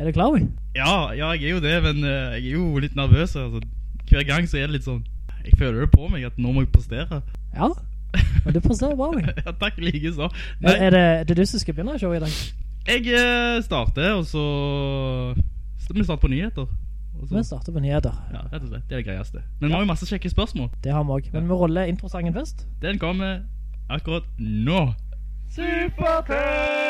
Er du klar? Ja, ja, jeg er jo det, men uh, jeg er jo litt nervøs. Altså. Hver gang så er det litt sånn Jeg føler det på meg at nå må jeg prestere. Ja. Men du presterer bra, vi. ja, takk like så. Er, er, det, er det du som skal begynne showet i dag? Jeg uh, starter, og så Vi starter på nyheter. Også. Vi starter på nyheter. Ja, rett og slett. Det er det greieste. Men vi har jo masse kjekke spørsmål. Det har vi også. Men vi ruller introsangen først. Den kommer akkurat nå. Supertech!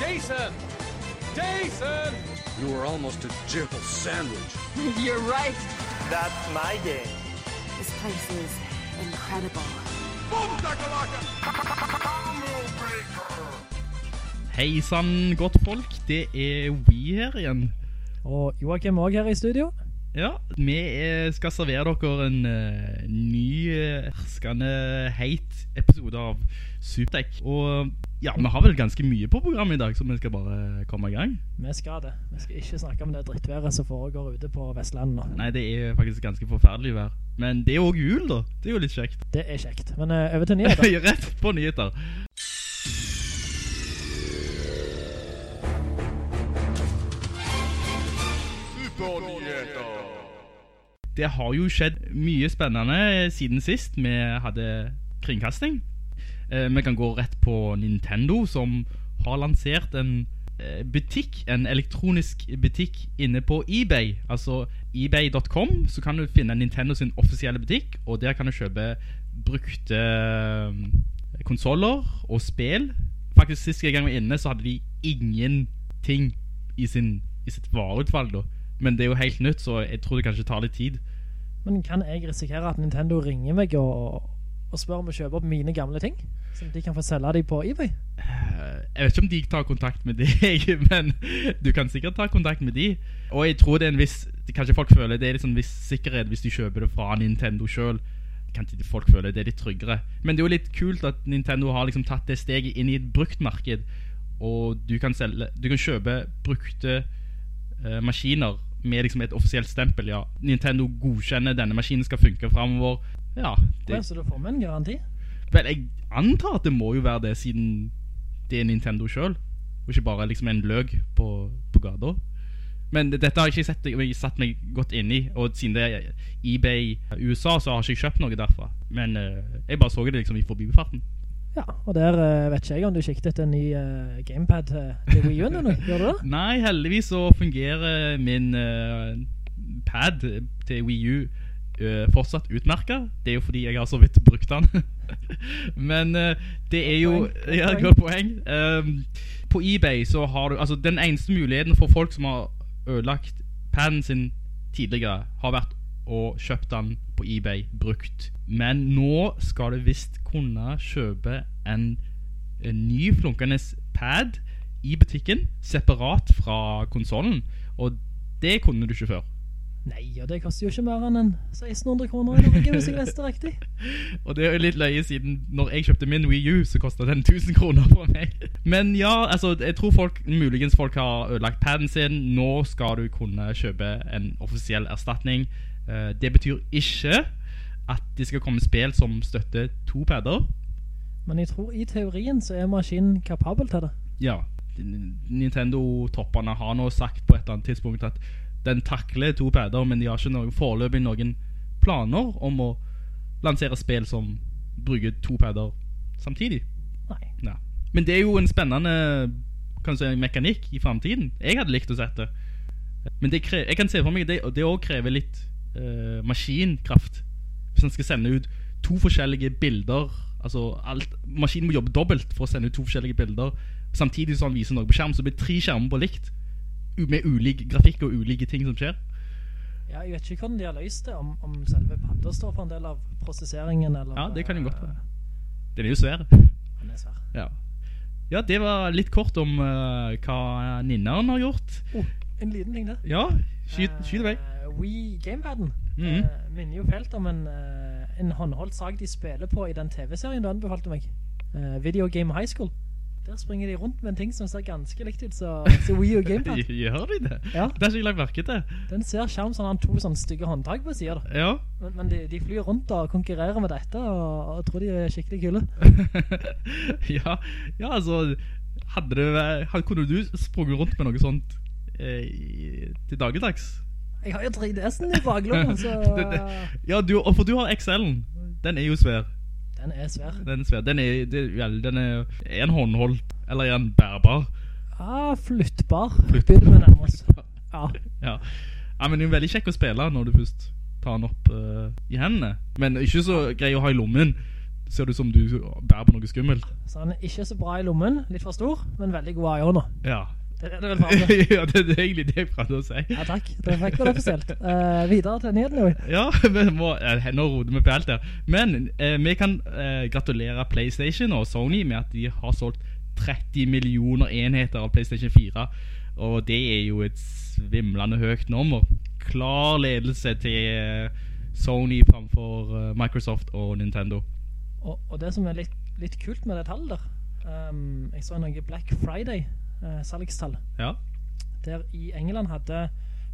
Jason! Jason! You were almost a jibble sandwich. You're right. That's my game. This place is incredible. Hei sann, godt folk. Det er We her igjen. Og Joachim også her i studio. Ja, vi skal servere dere en uh, ny, eh, herskende, heit episode av Supertech. Og ja, vi har vel ganske mye på programmet i dag, så vi skal bare komme i gang. Vi skal det. Vi skal ikke snakke om det drittværet som foregår ute på Vestlandet nå. Nei, det er faktisk ganske forferdelig vær. Men det er jo også jul da. Det er jo litt kjekt. Det er kjekt. Men eh, over til nyheter. Rett på nyheter. Det har jo skjedd mye spennende siden sist vi hadde kringkasting. Eh, vi kan gå rett på Nintendo, som har lansert en eh, butikk, en elektronisk butikk inne på eBay. Altså ebay.com, så kan du finne Nintendo sin offisielle butikk, og der kan du kjøpe brukte eh, konsoler og spill. Faktisk siste gang vi var inne, så hadde de ingenting i, sin, i sitt vareutvalg da. Men det er jo helt nytt, så jeg tror det kanskje tar litt tid. Men kan jeg risikere at Nintendo ringer meg og, og spør om å kjøpe opp mine gamle ting? Så de kan få selge deg på eBay? Eh, Jeg vet ikke om de tar kontakt med deg, men du kan sikkert ta kontakt med de. Og jeg tror det er en viss, kanskje folk føler det er en sånn viss sikkerhet hvis de kjøper det fra Nintendo selv. Kan ikke folk føle det er litt tryggere. Men det er jo litt kult at Nintendo har liksom tatt det steget inn i et brukt marked, Og du kan, selge, du kan kjøpe brukte uh, maskiner med liksom et offisielt stempel. Ja, Nintendo godkjenner denne maskinen skal funke fremover. Ja, det, så du får med en garanti? Vel, jeg antar at det må jo være det siden det er Nintendo selv Og ikke bare liksom en løg på, på gata Men dette har jeg ikke sett, jeg satt meg godt inn i Og siden det er eBay USA Så har jeg ikke kjøpt noe derfra Men uh, jeg bare så det liksom i forbifarten Ja, og der uh, vet ikke jeg om du etter en ny uh, gamepad til, Wii U eller noe. Gjør du det? Nei, heldigvis så fungerer min pad til Wii U fortsatt utmerket. Det er jo fordi jeg har så vidt brukt den. Men uh, det er jo... Poeng, godt Ja, godt poeng. Um, på eBay så har du... Altså, den eneste muligheten for folk som har ødelagt paden sin tidligere, har vært å kjøpe den på eBay brukt. Men nå skal du visst kunne kjøpe en, en ny flunkende pad i butikken, separat fra konsolen. Og det kunne du ikke før. Nei, og det koster jo ikke mer enn en 1600 kroner i Norge, hvis jeg leste riktig. Og det er jo litt løye siden når jeg kjøpte min Wii U, så kostet den 1000 kroner for meg. Men ja, altså, jeg tror folk, muligens folk har ødelagt padden sin. Nå skal du kunne kjøpe en offisiell erstatning. Eh, Det betyr ikke at det skal komme spill som støtter to padder. Men jeg tror i teorien så er maskinen kapabel til det. Ja, Nintendo-topperne har nå sagt på et eller annet tidspunkt at den takler to pader, men de har ikke noen, foreløpig noen planer om å lansere spill som bruker to pader samtidig. Nei. Ja. Men det er jo en spennende kan si, mekanikk i fremtiden. Jeg hadde likt å sette det. Men det krever, jeg kan se for meg det, det også krever litt uh, maskinkraft. Hvis man skal sende ut to forskjellige bilder, altså alt, maskinen må jobbe dobbelt for å sende ut to forskjellige bilder, samtidig som han viser noe på skjerm, så blir tre skjermer på likt, med ulik grafikk og ulike ting som skjer. Ja, jeg vet ikke hvordan de har løst det, om, om selve padda står for en del av prosesseringen, eller... Ja, det kan jo godt eh, være. Den er jo svær. Den er svær. Ja. Ja, det var litt kort om uh, hva Ninneren har gjort. Oh, en liten ting der. Ja, skyt, skyt vei. Eh, Wii Gamepaden mm -hmm. uh, minner jo felt om en, uh, en håndholdt sag de spiller på i den TV-serien du anbefalte meg. Eh, Video Game High School. Der springer de rundt med en ting som ser ganske likt ut så, så Wii og Gamepad. Gjør de det? Ja. Det har ikke jeg lagt merke til. Den ser skjerm som han har to sånne stygge håndtag på siden. Ja. Men, men de, de flyr rundt og konkurrerer med dette og, og tror de er skikkelig kule. ja, ja, altså hadde det, vært- Kunne du sprunget rundt med noe sånt eh, til dagligdags? Jeg har jo 3DS-en i baklommen, så ja, du, for du har XL-en. Den er jo svær. Den er svær. Den er svær. Den er, den er, en håndholdt, eller er den bærbar? Ah, flyttbar. Flyttbar. Begynner nærmest. Ja. Ja. ja, men det er veldig kjekk å spille når du først tar den opp uh, i hendene. Men ikke så grei å ha i lommen. Ser du som du bærer på noe skummelt. Så han er ikke så bra i lommen, litt for stor, men veldig god i hånda. Ja. Det er det vel ja, det, det er egentlig det jeg prøvde å si. Ja, takk. Det fikk det offisielt. Uh, videre til nyheten, jo. Ja, vi må, nå roder vi på alt her. Men uh, vi kan uh, gratulere PlayStation og Sony med at de har solgt 30 millioner enheter av PlayStation 4. Og det er jo et svimlende høyt nummer. Klar ledelse til Sony framfor Microsoft og Nintendo. Og, og det som er litt, litt kult med det tallet der, um, jeg så noe Black Friday eh, salgstall, Ja, der i England hadde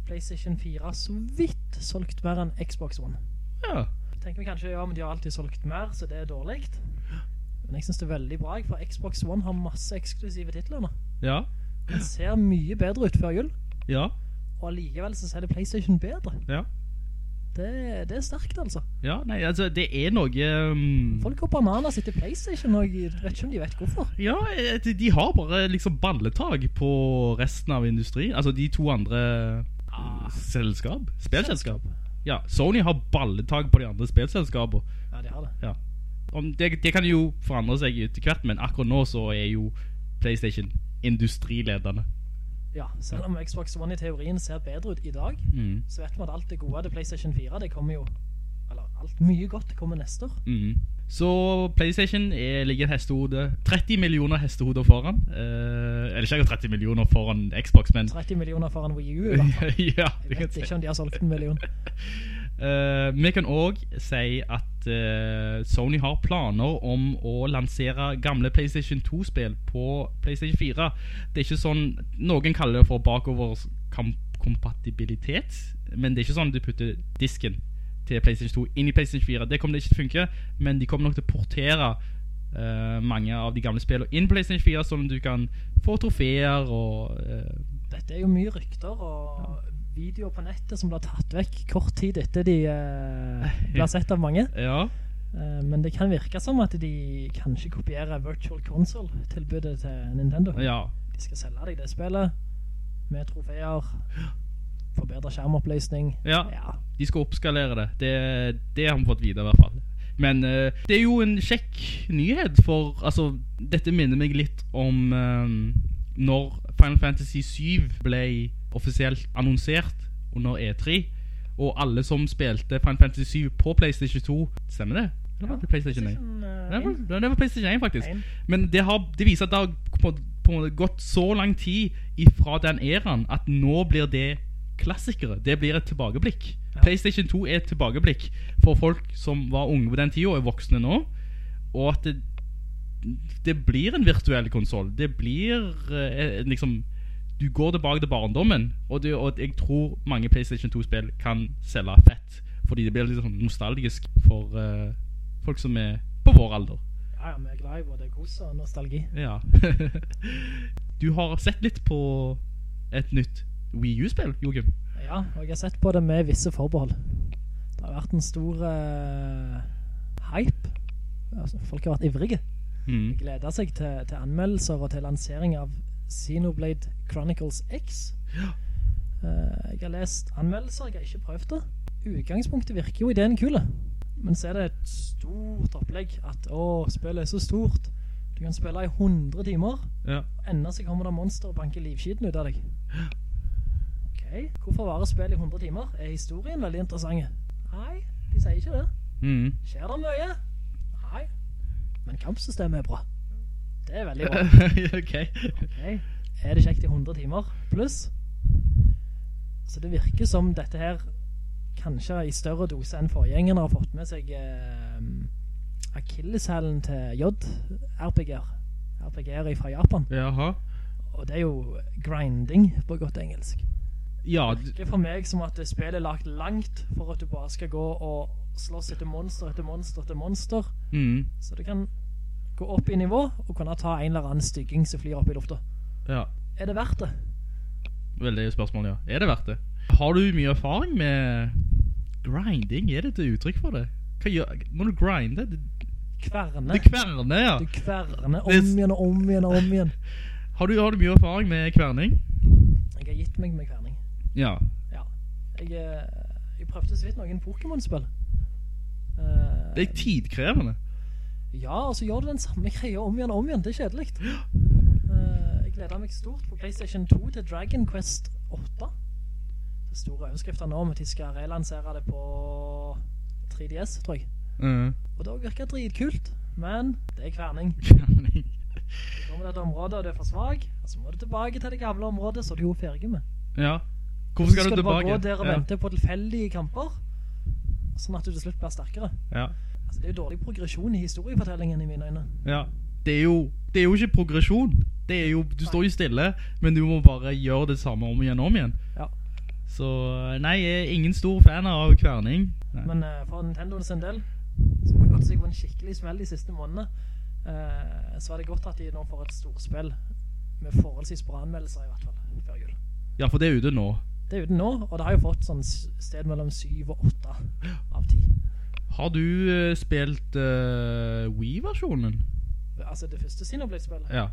PlayStation 4 så vidt solgt mer enn Xbox One. ja. Tenker vi kanskje, ja, men de har alltid solgt mer, så det er dårligt. Men jeg synes det er veldig bra, for Xbox One har masse eksklusive titler nå. Ja, Den ser mye bedre ut før jul, ja, og allikevel så ser det PlayStation bedre. ja. Det, det er sterkt, altså. Ja, nei, altså, det er noe um, Folk går sitter i PlayStation, og jeg vet ikke om de vet hvorfor. Ja, de, de har bare liksom balletag på resten av industrien. Altså de to andre ah, selskap, spilselskap Ja, Sony har balletag på de andre spilselskapene Ja, de har det. Ja. Det, det kan jo forandre seg etter hvert, men akkurat nå så er jo PlayStation industriledende. Ja, selv om Xbox One i teorien ser bedre ut i dag, Mm. så vet vi at alt det gode til PlayStation 4, det kommer jo, eller alt mye godt kommer neste år. Mm. Så PlayStation er, ligger hestehode 30 millioner hestehoder foran. Eh, eller ikke 30 millioner foran Xbox, men 30 millioner foran Wii U i hvert fall. ja, Jeg vet ikke om de har solgt en million. Eh, vi kan også si at eh, Sony har planer om å lansere gamle PlayStation 2-spill på PlayStation 4. Det er ikke sånn Noen kaller det for bakoverkompatibilitet, men det er ikke sånn du putter disken til PlayStation 2 inn i PlayStation 4. Det kommer det ikke til å funke, men de kommer nok til å portere uh, mange av de gamle spillene inn på PlayStation 4, sånn at du kan få trofeer og uh, Dette er jo mye rykter og videoer på nettet som ble tatt vekk kort tid etter de uh, ble sett av mange. Ja. Uh, men det kan virke som at de kanskje kopierer Virtual Console-tilbudet til Nintendo. ja. De skal selge deg det spillet med trofeer, forbedre skjermoppløsning. Ja. Ja, De skal oppskalere det. Det, det har vi fått videre i hvert fall. Men uh, det er jo en kjekk nyhet, for altså, dette minner meg litt om um, når Final Fantasy 7 ble offisielt annonsert under E3, og alle som spilte Final Fantasy 7 på PlayStation 2, stemmer det? Eller var det PlayStation 1? PlayStation, eh, Det var, det var PlayStation 1 faktisk En. Men det, har, det viser at det har på, på gått så lang tid Fra den eraen At nå blir det klassikere Det blir et tilbakeblikk Ja. PlayStation 2 er et tilbakeblikk For folk som var unge på den tiden Og er voksne nå Og at det, det blir en virtuell konsol Det blir eh, liksom Du går tilbake til barndommen og, du, og jeg tror mange PlayStation 2-spill Kan selge fett Fordi det blir litt sånn nostalgisk For uh, folk som er på vår alder Ja, ja, vi er glad i både kos og nostalgi. ja. du har sett litt på et nytt Wii U-spill, Joachim. Ja, og jeg har sett på det med visse forbehold. Det har vært en stor uh, hype. Altså, folk har vært ivrige. Mm. Gleder seg til, til anmeldelser og til lansering av Xenoblade Chronicles X. Eh, jeg har lest anmeldelser, jeg har ikke prøvd det. Utgangspunktet virker jo ideen kule. Men så er det et stort opplegg at å, spillet er så stort. Du kan spille i 100 timer, Ja. enda så kommer det monster og banker livskiten ut av deg. Ok, hvorfor varer spill i 100 timer? Er historien veldig interessant? Nei, de sier ikke det. Mm. Skjer det mye? Nei. Men kampsystemet er bra. Det er veldig bra. okay. Ok. Er det kjekt i 100 timer pluss? Så det virker som dette her kanskje i større dose enn forgjengene har fått med seg eh, akilleshælen til J-RPG-er. RPG-er fra Japan. Jaha. Og det er jo grinding på godt engelsk. Ja, Det er for meg som at spillet er lagt langt for at du bare skal gå og slåss etter monster etter monster etter monster. mm, Så du kan gå opp i nivå og kunne ta en eller annen stygging som flyr opp i lufta. ja. Er det verdt det? Veldig spørsmålet, ja. Er det verdt det? Har du mye erfaring med grinding? Er det et uttrykk for det? Hva gjør, må du grinde? Du, Kverne. Du kverne, ja. Du kverner om igjen og om igjen og om igjen. Har du, har du mye erfaring med kverning? Jeg har gitt meg med kverning. Ja. Ja. Jeg, eh, jeg prøvde så vidt noen Pokémon-spill. Uh, Det er tidkrevende. Ja, og så gjør du den samme greia om igjen og om igjen. Det er kjedelig. Uh, jeg gleder meg stort på PlayStation 2 til Dragon Quest 8. Det store overskriften nå om at de skal relansere det på 3DS, tror jeg. Mm. Og det virker dritkult, men det er kverning. kverning. Du kommer til et område, og du er for svag, og så må du tilbake til det gamle området, så du jo ferdig med. Ja. Hvorfor skal, så du skal du bare gå der og ja. vente på tilfeldige kamper, sånn at du til slutt blir sterkere. Ja. Altså, det er jo dårlig progresjon i historiefortellingen i mine øyne. ja. Det er, jo, det er jo ikke progresjon. Det er jo, du står jo stille, men du må bare gjøre det samme om igjen og om igjen. Ja. Så nei, jeg er ingen stor fan av kverning. Nei. Men uh, for Nintendo sin del, som har gått seg på en skikkelig smell de siste månedene, uh, så er det godt at de nå får et storspill med forholdsvis bra anmeldelser i hvert fall, før jul. Ja, for det er ute nå. Det er ute nå, og det har jo fått sånn sted mellom 7 og 8 av 10. Har du uh, spilt uh, Wii-versjonen? Altså det første Xenoblade-spillet. Ja.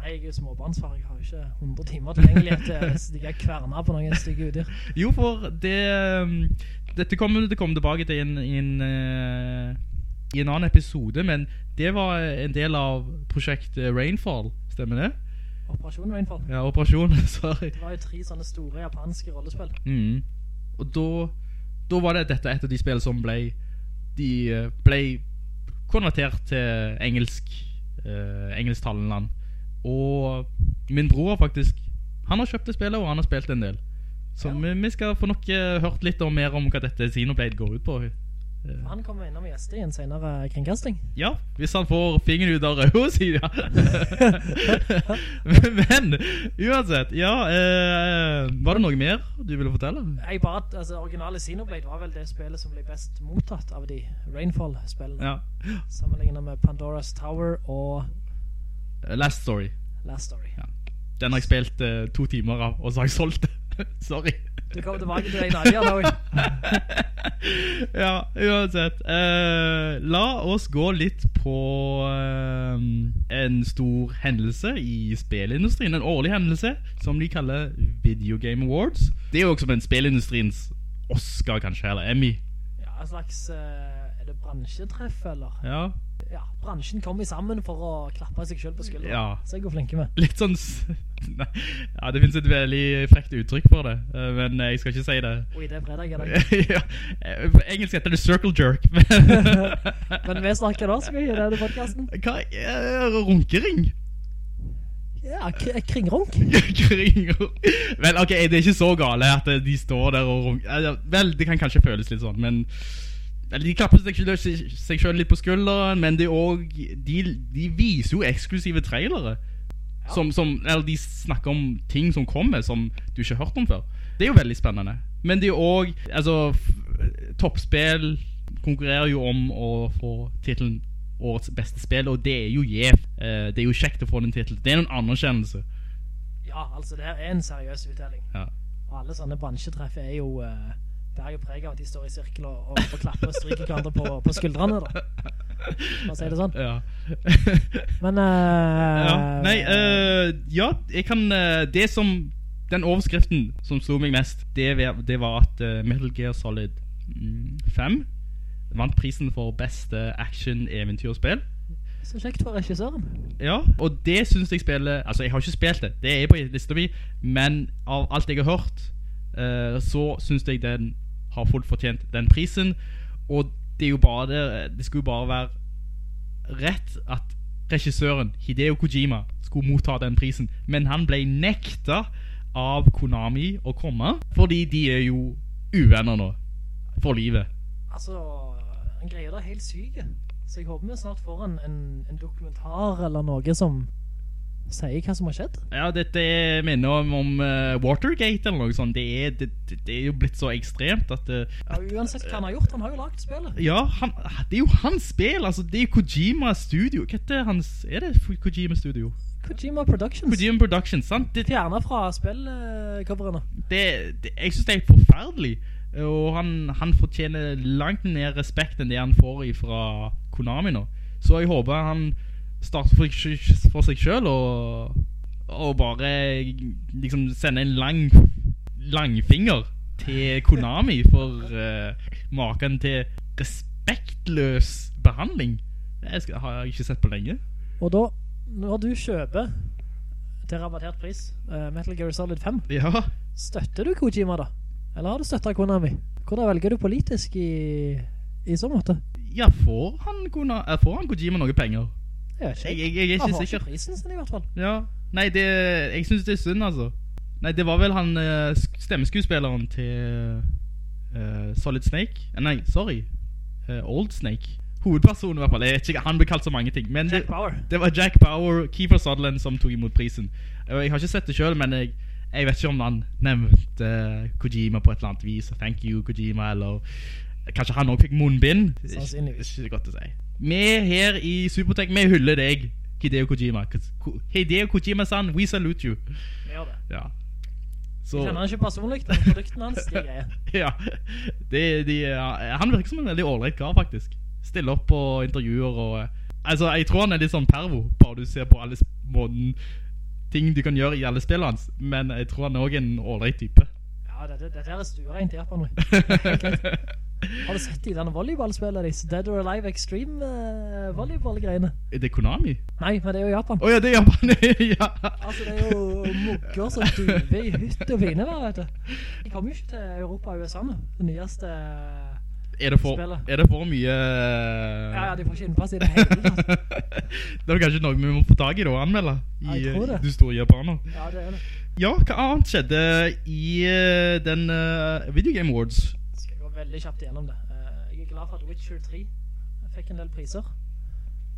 Nei, jeg er jo småbarnsfar, jeg har jo ikke 100 timer tilgjengelighet til jeg er kverner på noen stygge udyr. Jo, for det um, Dette kommer det kom tilbake til i en, i en, eh, i en annen episode, men det var en del av prosjekt eh, Rainfall, stemmer det? Operasjon Rainfall. Ja, operasjon, sorry. Det var jo tre sånne store japanske rollespill. Mm. Og da, da var det dette et av de spillene som ble, de eh, ble konvertert til engelsk, eh, engelsktalende land. Og min bror faktisk, han har kjøpt det spillet, og han har spilt en del. Så Ja. vi, vi skal få nok eh, hørt litt om, mer om hva dette Xenoblade går ut på. Han kommer innom gjester i en senere kringkasting. ja, hvis han får fingeren ut av røde siden ja. Men, uansett, ja, eh, var det noe mer du ville fortelle? Jeg bare, altså originale Xenoblade var vel det spillet som ble best mottatt av de Rainfall-spillene. Ja, Sammenlignet med Pandora's Tower og Eh, Last Story. Last Story. Den har jeg spilt eh, to timer av, og så har jeg solgt det. Sorry. Du kommer tilbake til deg Nadia. Nå. ja, uansett. Eh, la oss gå litt på eh, en stor hendelse i spillindustrien. En årlig hendelse som de kaller Video Game Awards. Det er jo også en spillindustriens Oscar, kanskje, eller Emmy. Ja, en slags, eh, er det bransjetreff, eller? Ja, Ja, bransjen kommer sammen for å klappe seg selv på skulderen. Ja. Så jeg går flinke er. litt sånn Nei, Ja, det finnes et veldig frekt uttrykk for det, eh, men jeg skal ikke si det. Oi, det er fredag i dag. ja, eh, engelsk heter det circle jerk. Men vi snakker da, gjøre det i podcasten? Hva er runkering? Ja, kringrunk. kringrunk. Vel, ok, det er ikke så gale at de står der og runker. Vel, det kan kanskje føles litt sånn, men de klapper seg, selv- litt på skulderen, men er også, de, de viser jo eksklusive trailere. Som, som, eller de snakker om ting som kommer, som du ikke har hørt om før. Det er jo veldig spennende. Men det er også, altså, toppspill konkurrerer jo om å få titlen årets beste spill, og det er jo gjevt. Eh, det er jo kjekt å få den titlen Det er en anerkjennelse. Ja, altså det er en seriøs uttelling Ja. Og alle sånne bransjetreff er jo, eh, det er jo preg av at de står i sirkel og, og, og klapper og stryker hverandre på, på skuldrene da. Bare si det sånn. Ja. Men, Uh, ja. Nei, uh, ja, jeg kan Uh, Det som Den overskriften som slo meg mest, det, det var at Metal Gear Solid mm, 5 vant prisen for beste action-eventyrspill. så kjekt for regissøren. Ja, og det synes jeg spiller Altså, jeg har ikke spilt det, det er på lista mi, men av alt jeg har hørt, så synes jeg den har fullt fortjent den prisen. Og det er jo bare det, det skulle jo bare være rett at regissøren Hideo Kojima skulle motta den prisen, men han ble nekta av Konami å komme, fordi de er jo uvenner nå, for livet. Altså, han greier det helt syke. Så jeg håper vi snart får en, en, en dokumentar eller noe som sier hva som har skjedd. Ja, dette er- minner om, om uh, Watergate eller noe sånt. Det er, det, det, er jo blitt så ekstremt at... eh, Ja, uansett hva han har gjort, han har jo lagt spillet. ja, han, det er jo hans spill, altså. Det er jo Kojima Studio. Hva heter hans... Er det Kojima Studio? Kojima Productions. Kojima Productions, sant? Det, Fjernet fra spillcoverne. det, det, jeg synes det er helt forferdelig. Og han, han fortjener langt mer respekt enn det han får fra Konami nå. Så jeg håper han starter for, for seg selv og, og bare liksom sende en lang langfinger til Konami for uh, maken til respektløs behandling. Det skal, har jeg ikke sett på lenge. Og da, når du kjøper til rabattert pris uh, Metal Gear Solid 5, Ja, støtter du Kojima da? Eller har du støttet Konami? Hvordan velger du politisk i, i så måte? ja får, han, Kona, eh, får han Kojima noen penger? Jeg jeg, Jeg, jeg, jeg Han ikke prisen sin i hvert fall. Ja, nei, det, jeg synes det er synd, altså. Nei, det var vel han eh, stemmeskuespilleren til uh, Solid Snake. Eh, nei, sorry. uh, Old Snake. Hovedpersonen i hvert fall. Ikke, han ble kalt så mange ting. Men det, det var Jack Bauer, Kiefer Sutherland som tok imot prisen. Jeg har ikke sett det selv, men jeg, jeg vet ikke om han nevnte Kojima på et eller annet vis. Thank you, Kojima, eller kanskje han også fikk munnbind. Ikke godt å si. Vi her i Supertech, vi hyller deg, Hideo Kojima. Hideo Kojima-san, we salute you. Vi gjør det. Ja. Jeg kjenner han ikke personlig, men produktene hans, de greier. ja. de, de, ja, han virker som en veldig ålreit kar, faktisk. Stiller opp på intervjuer og eh, Altså, jeg tror han er litt sånn pervo, bare du ser på alle måten ting du kan gjøre i alle spillene hans. Men jeg tror han er også en ålreit type. Ja, dette, det her er stuereint i Japan. Har du sett i denne volleyballspillene deres? Dead or Alive Extreme uh, volleyballgreiene? Er det Konami? Nei, men det er jo Japan. Åja, det er Japan! ja. Altså, det er jo mugger som duver i hytt og fine der, vet du. De kommer jo ikke til Europa og USA nå. Det nyeste... Er det for, Spillet. er det for mye Ja, ja, de får ikke innpass i det hele tatt. det er kanskje noe vi må få tag i da, anmelde i Ja, jeg tror det. eh, i store japaner. Ja, det er det. Ja, hva annet skjedde i uh, den uh, Video Game Awards? Skal jeg gå veldig kjapt igjennom det. Uh, jeg er glad for at Witcher 3 fikk en del priser.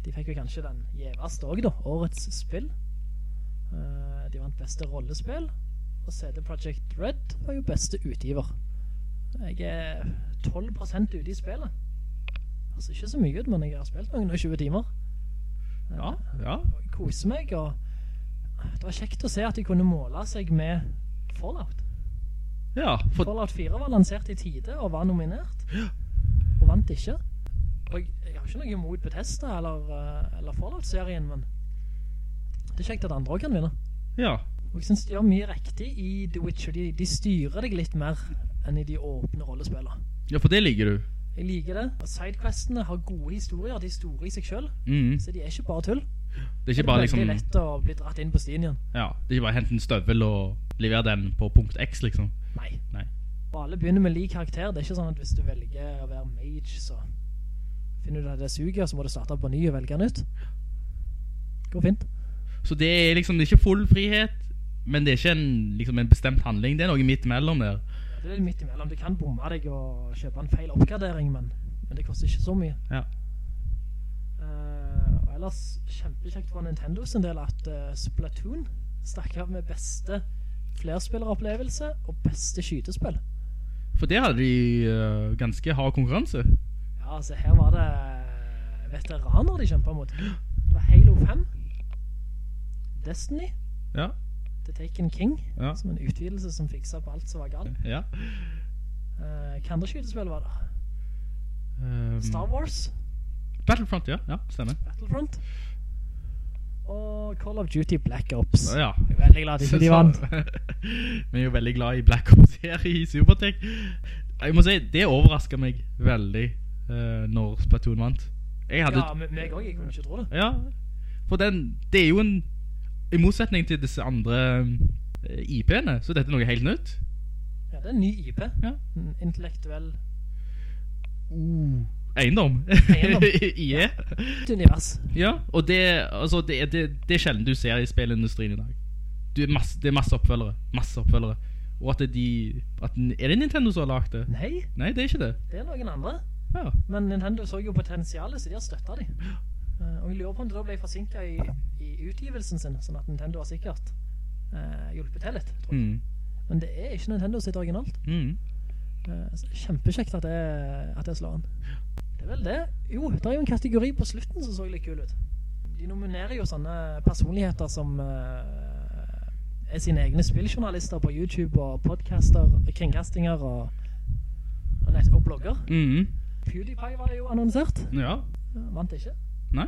De fikk jo kanskje den gjeveste også da, årets spill. De vant beste rollespill, og CD Projekt Red var jo beste utgiver. Jeg er 12% ute i spillet. Altså ikke så mye men jeg har spilt noen og 20 timer. Ja, ja. Jeg koser meg, og det var kjekt å se at de kunne måle seg med Fallout. Ja, for, Fallout 4 var lansert i tide og var nominert. Og vant ikke. Og jeg, jeg har ikke noe imot Bethesda Eller, eh, eller Fallout-serien Men det er kjekt at andre også kan vinne. Ja. Og jeg synes de gjør mye riktig i The Witcher. De, de styrer deg litt mer Enn i de åpne rollespillene. Ja, for det liker du. Jeg liker det. Og sidequestene har gode historier. De er store i seg selv Mm. Så de er ikke bare tull Det er ikke bare liksom... liksom veldig lett å bli dratt inn på stien igjen Ja, det er ikke bare hente en støvel og levere den på punkt X, liksom. Nei Nei. Og alle begynner med lik karakter Det er ikke sånn at hvis du velger å være mage Så finner du at det suger Så må du starte på ny og velge nytt Går fint Så det er liksom det er ikke full frihet, men det er ikke en, liksom en bestemt handling. Det er noe midt mellom der. Ja, Det er midt imellom Du kan bomme deg og kjøpe en feil oppgradering Men, men det koster ikke så mye Ja. Eh, Og ellers kjempekjekt for Nintendo sin del At eh, Splatoon stakk av med beste flerspilleropplevelse Og beste skytespill For der hadde de øh, ganske hard konkurranse. Ja, altså her var det eh, veteraner de kjempet mot Det var Halo 5 Destiny Ja, The Taken King Ja. Som en utvidelse som fikset på alt som var galt ja. uh, Hva andre skytespill var det? Um, Star Wars Battlefront, ja. Ja, stemmer. Battlefront Og Call of Duty Black Ops Ja. Jeg er veldig glad at ikke de vant Vi er jo veldig glad i Black Ops her i Supertech. Jeg må si, det overrasket meg veldig uh, når Splatoon vant. Hadde... Ja, men meg også, jeg kunne ikke tro det Ja, for den, det er jo en I motsetning til disse andre eh, IP-ene Så dette er noe helt nytt Ja, det er en ny IP Ja. En intellektuell uh, eiendom. Eiendom. ja. Et univers. ja, og det, altså, det, det, det er sjelden du ser i spillindustrien i dag. Du, er masse, det er masse oppfølgere. Masse oppfølgere. Og at det de... At, er det Nintendo som har lagd det? Nei, Nei, det er ikke det. det er noen andre. Ja. Men Nintendo så jo potensialet, så de har støttet dem. Eh, og jeg lurer på om det da ble forsinket i, i utgivelsen sin, sånn at Nintendo har sikkert uh, hjulpet til litt, tror jeg. Mm. Men det er ikke Nintendo sitt originalt. Mm. Eh, kjempekjekt at det, at det slår an. Det er vel det. Jo, det er jo en kategori på slutten som så litt kul ut. De nominerer jo sånne personligheter som uh, er sine egne spilljournalister på YouTube og podcaster, kringkastinger og, og, nett, og blogger. Mm. PewDiePie var jo annonsert. Ja. Vant ikke. Nei.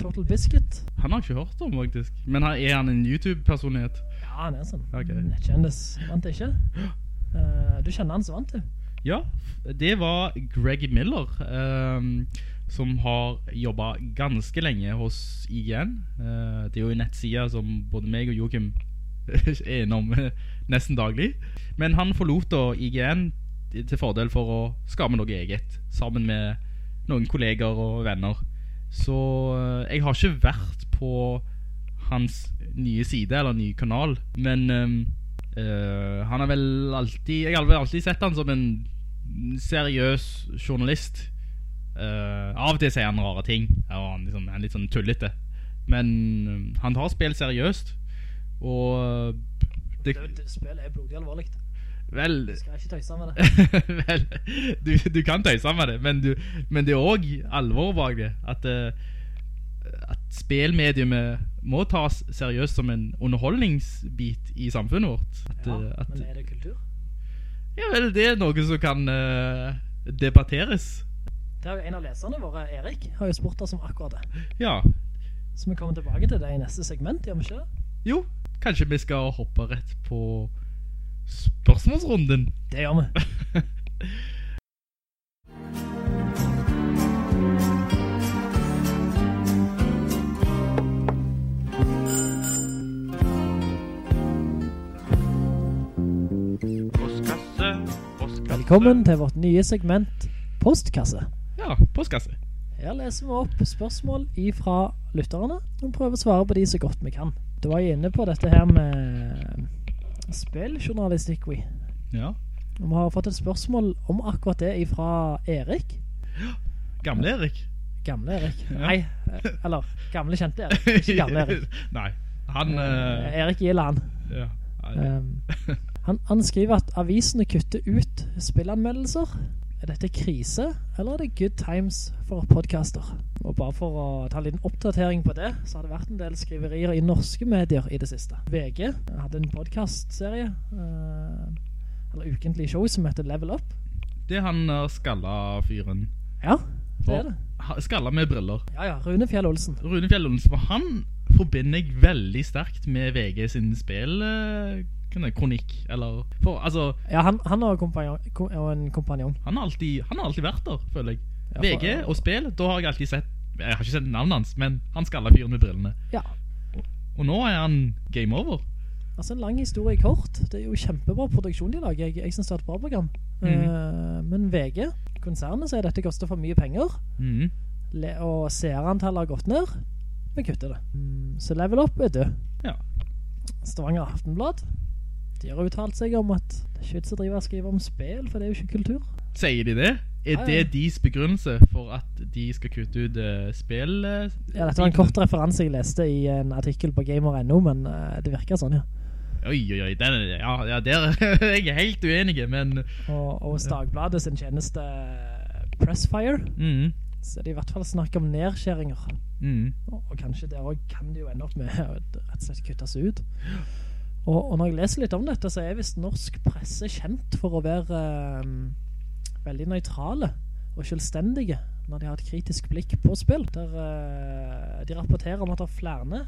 Total Biscuit. Han har jeg ikke hørt om, faktisk. Men er han en YouTube-personlighet? Ja, han er sånn. Ok. Nettkjendis. Vant ikke. Uh, du kjenner han så vant, du. Ja, det var Greg Miller, um, som har jobbet ganske lenge hos IGN. Uh, det er jo en nettside som både meg og Joachim er innom eh, nesten daglig. Men han forlot da IGN til fordel for å skape noe eget, sammen med noen kolleger og venner. Så uh, jeg har ikke vært på hans nye side, eller nye kanal, men um, uh, han er vel alltid Jeg har vel alltid sett han som en seriøs journalist. Uh, av og til sier han rare ting, og han liksom, er litt sånn tullete. Men eh, han tar spill seriøst, og eh, det, Det, spillet er blodig alvorlig. Vel, Skal jeg ikke tøyse med det. vel du, du kan tøyse med det, men, du, men det er også alvor bak det. At, at spillmediumet må tas seriøst som en underholdningsbit i samfunnet vårt. At, Ja, at, men er det kultur? Ja vel, det er noe som kan uh, debatteres. Det er jo en av leserne våre, Erik, har jo spurt oss om akkurat det. Ja, Så vi kommer tilbake til det i neste segment, gjør vi ikke det? jo, kanskje vi skal hoppe rett på spørsmålsrunden. Det gjør vi. Velkommen til vårt nye segment, Postkasse. Ja, postkasse. Her leser vi opp spørsmål fra lytterne, og prøver å svare på de så godt vi kan. Du var jo inne på dette her med spilljournalistikk, vi. Ja, Og vi har fått et spørsmål om akkurat det fra Erik. gamle Erik. Gamle Erik. Nei, eh, eller gamle kjente Erik, ikke gamle Erik. Nei, han... Eh, Erik Gilland. ja. Um, han, han skriver at avisene kutter ut spillanmeldelser. Er dette krise, eller er det good times for podcaster? Og bare for å ta en liten oppdatering på det, så har det vært en del skriverier i norske medier i det siste. VG hadde en podcastserie, uh, eller ukentlig show, som heter Level Up. Det er han uh, skalla fyren. Ja, det er det. Skalla med briller. Ja, ja, Rune Fjell Olsen. Rune Fjell Olsen, for han forbinder jeg veldig sterkt med VG sin spill... jeg- kronikk, eller... For, altså, Ja, han, han har kompanjon, kom, en kompanjong. han har, alltid, han har alltid vært der, føler jeg. Ja, for- VG og spill, da har jeg alltid sett... Jeg har ikke sett navnet hans, men han skaller fyren med brillene. Ja, Og nå er han game over. Altså en lang historie kort Det er jo kjempebra produksjon de lager Jeg, jeg synes det er et bra program Eh, Men VG, konsernet sier dette koster for mye penger Mhm. le Og seerantallet har gått ned Vi kutter det mm, Så Level Up er død Ja. Stavanger Aftenblad De har uttalt seg om at Det er ikke vits å drive og skrive om spill For det er jo ikke kultur Sier de det? Er Ja, ja. det deres begrunnelse for at de skal kutte ut uh, spill? Uh, Ja, dette var en kort referanse jeg leste i en artikkel på Gamer.no Men uh, det virker sånn, ja Oi, oi, oi, den, ja, ja, der er jeg helt uenig, men... Og, og hos Dagbladet sin tjeneste Pressfire Mhm, Så er i hvert fall snakk om nedskjæringer mhm. Og og kanskje der også kan det jo ende opp med å rett og slett kuttes ut. ut. Og, og når jeg leser litt om dette, så er visst norsk presse kjent for å være eh, veldig nøytrale og selvstendige når de har et kritisk blikk på spill. Der eh, de rapporterer om at det er flere,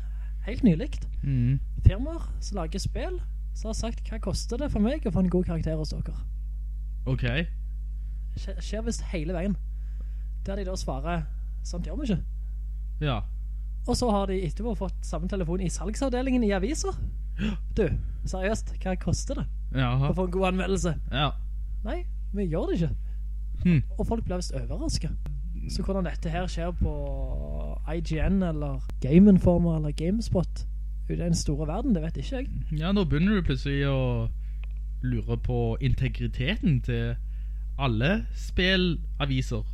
helt nylikt, mm. firmaer som lager spill, som har sagt hva koster det for meg å få en god karakter hos dere. Ok. Skjer, skjer visst hele veien. Der de da svarer, sånt gjør vi ikke. Ja. Og så har de etterpå fått samme telefon i salgsavdelingen i aviser. Du, seriøst, hva koster det Jaha. å få en god anmeldelse? Ja. Nei, vi gjør det ikke. Hmm. Og folk blir vist overrasket. Så hvordan dette her skjer på IGN eller Game Informer eller GameSpot i den store verden, det vet ikke jeg. Ja, nå begynner du plutselig å lure på integriteten til alle spillaviser.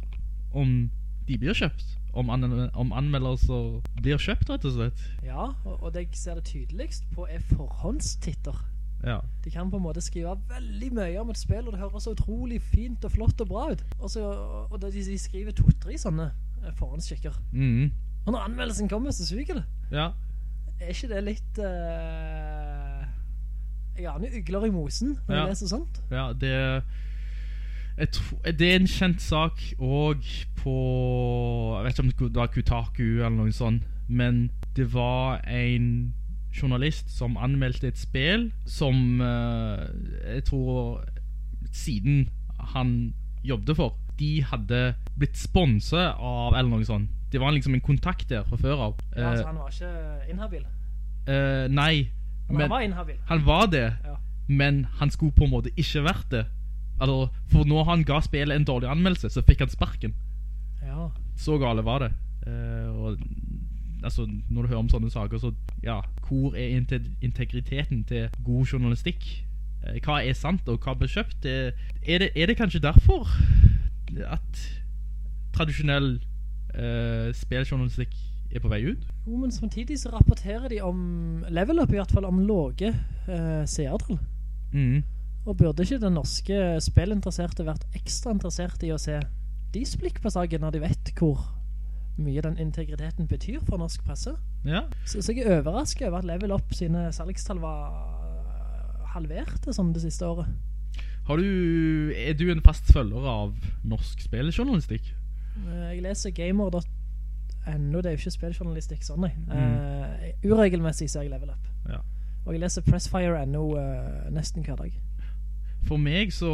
Om de blir kjøpt. Om, an om anmeldelser blir kjøpt, rett og slett. Ja, og, og det jeg ser det tydeligst på er forhåndstitter. Ja. De kan på en måte skrive veldig mye om et spill, og det høres så utrolig fint og flott og bra ut. Og, så, og de, de skriver to-tre sånne eh, forhåndskikker. Mhm. Og når anmeldelsen kommer, så suger det. Ja. Er ikke det litt... Uh, jeg aner ygler i mosen når Ja. jeg leser sånt. Ja, det jeg tror, Det er en kjent sak Og på Jeg vet ikke om det var Kutaku eller noe sånt Men det var en journalist som anmeldte et spill Som uh, Jeg tror Siden han jobbet for De hadde blitt sponset av Eller noe sånt Det var liksom en kontakt der fra før av Ja, altså, han var ikke inhabil. Uh, Nei Men, men, han var inhabil. han var det Ja. men han skulle på en måte ikke vært det. Altså, for når han ga spillet en dårlig anmeldelse, så fikk han sparken. Ja. Så gale var det. uh, og altså, når du hører om sånne saker, så ja, hvor er integriteten til god journalistikk? Eh, hva er sant, og hva blir kjøpt? Det, er, det, er det kanskje derfor at tradisjonell eh, spilljournalistikk er på vei ut? Jo, men samtidig så rapporterer de om level up, i hvert fall om låge eh, seertall. Mhm. Og burde ikke den norske spillinteresserte vært ekstra interessert i å se deres blikk på saken når de vet hvor mye den integriteten betyr for norsk presse? Ja. Så, så jeg er overrasket over at Level Up sine salgstall var halverte sånn det siste året. Har du, er du en fast følger av norsk spilljournalistikk? Eh, Jeg leser gamer.no, det er jo ikke spilljournalistikk sånn, nei. Eh, uregelmessig ser jeg Level Up. Ja. Og jeg leser Pressfire.no uh, nesten hver dag. For meg så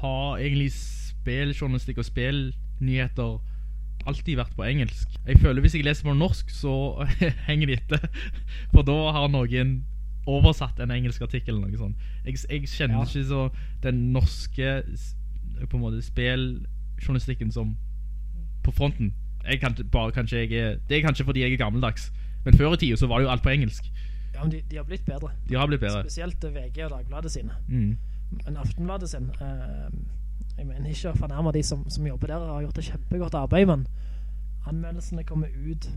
har egentlig spilljournalistikk og spillnyheter alltid vært på engelsk. Jeg føler hvis jeg leser på norsk, så henger de etter. For da har noen oversatt en engelsk artikkel eller noe sånt. Jeg, jeg kjenner Ja. ikke så den norske på en måte spilljournalistikken som på fronten. Jeg kan, bare kanskje jeg er, det er kanskje fordi jeg er gammeldags. Men før i tiden så var det jo alt på engelsk. Ja, men de, de har blitt bedre. De har blitt bedre. Spesielt VG og Dagbladet sine. Mm. Men Aftenbladet sin eh, Jeg mener ikke å fornærme de som, som jobber der Har gjort et kjempegodt arbeid Men anmeldelsene kommer ut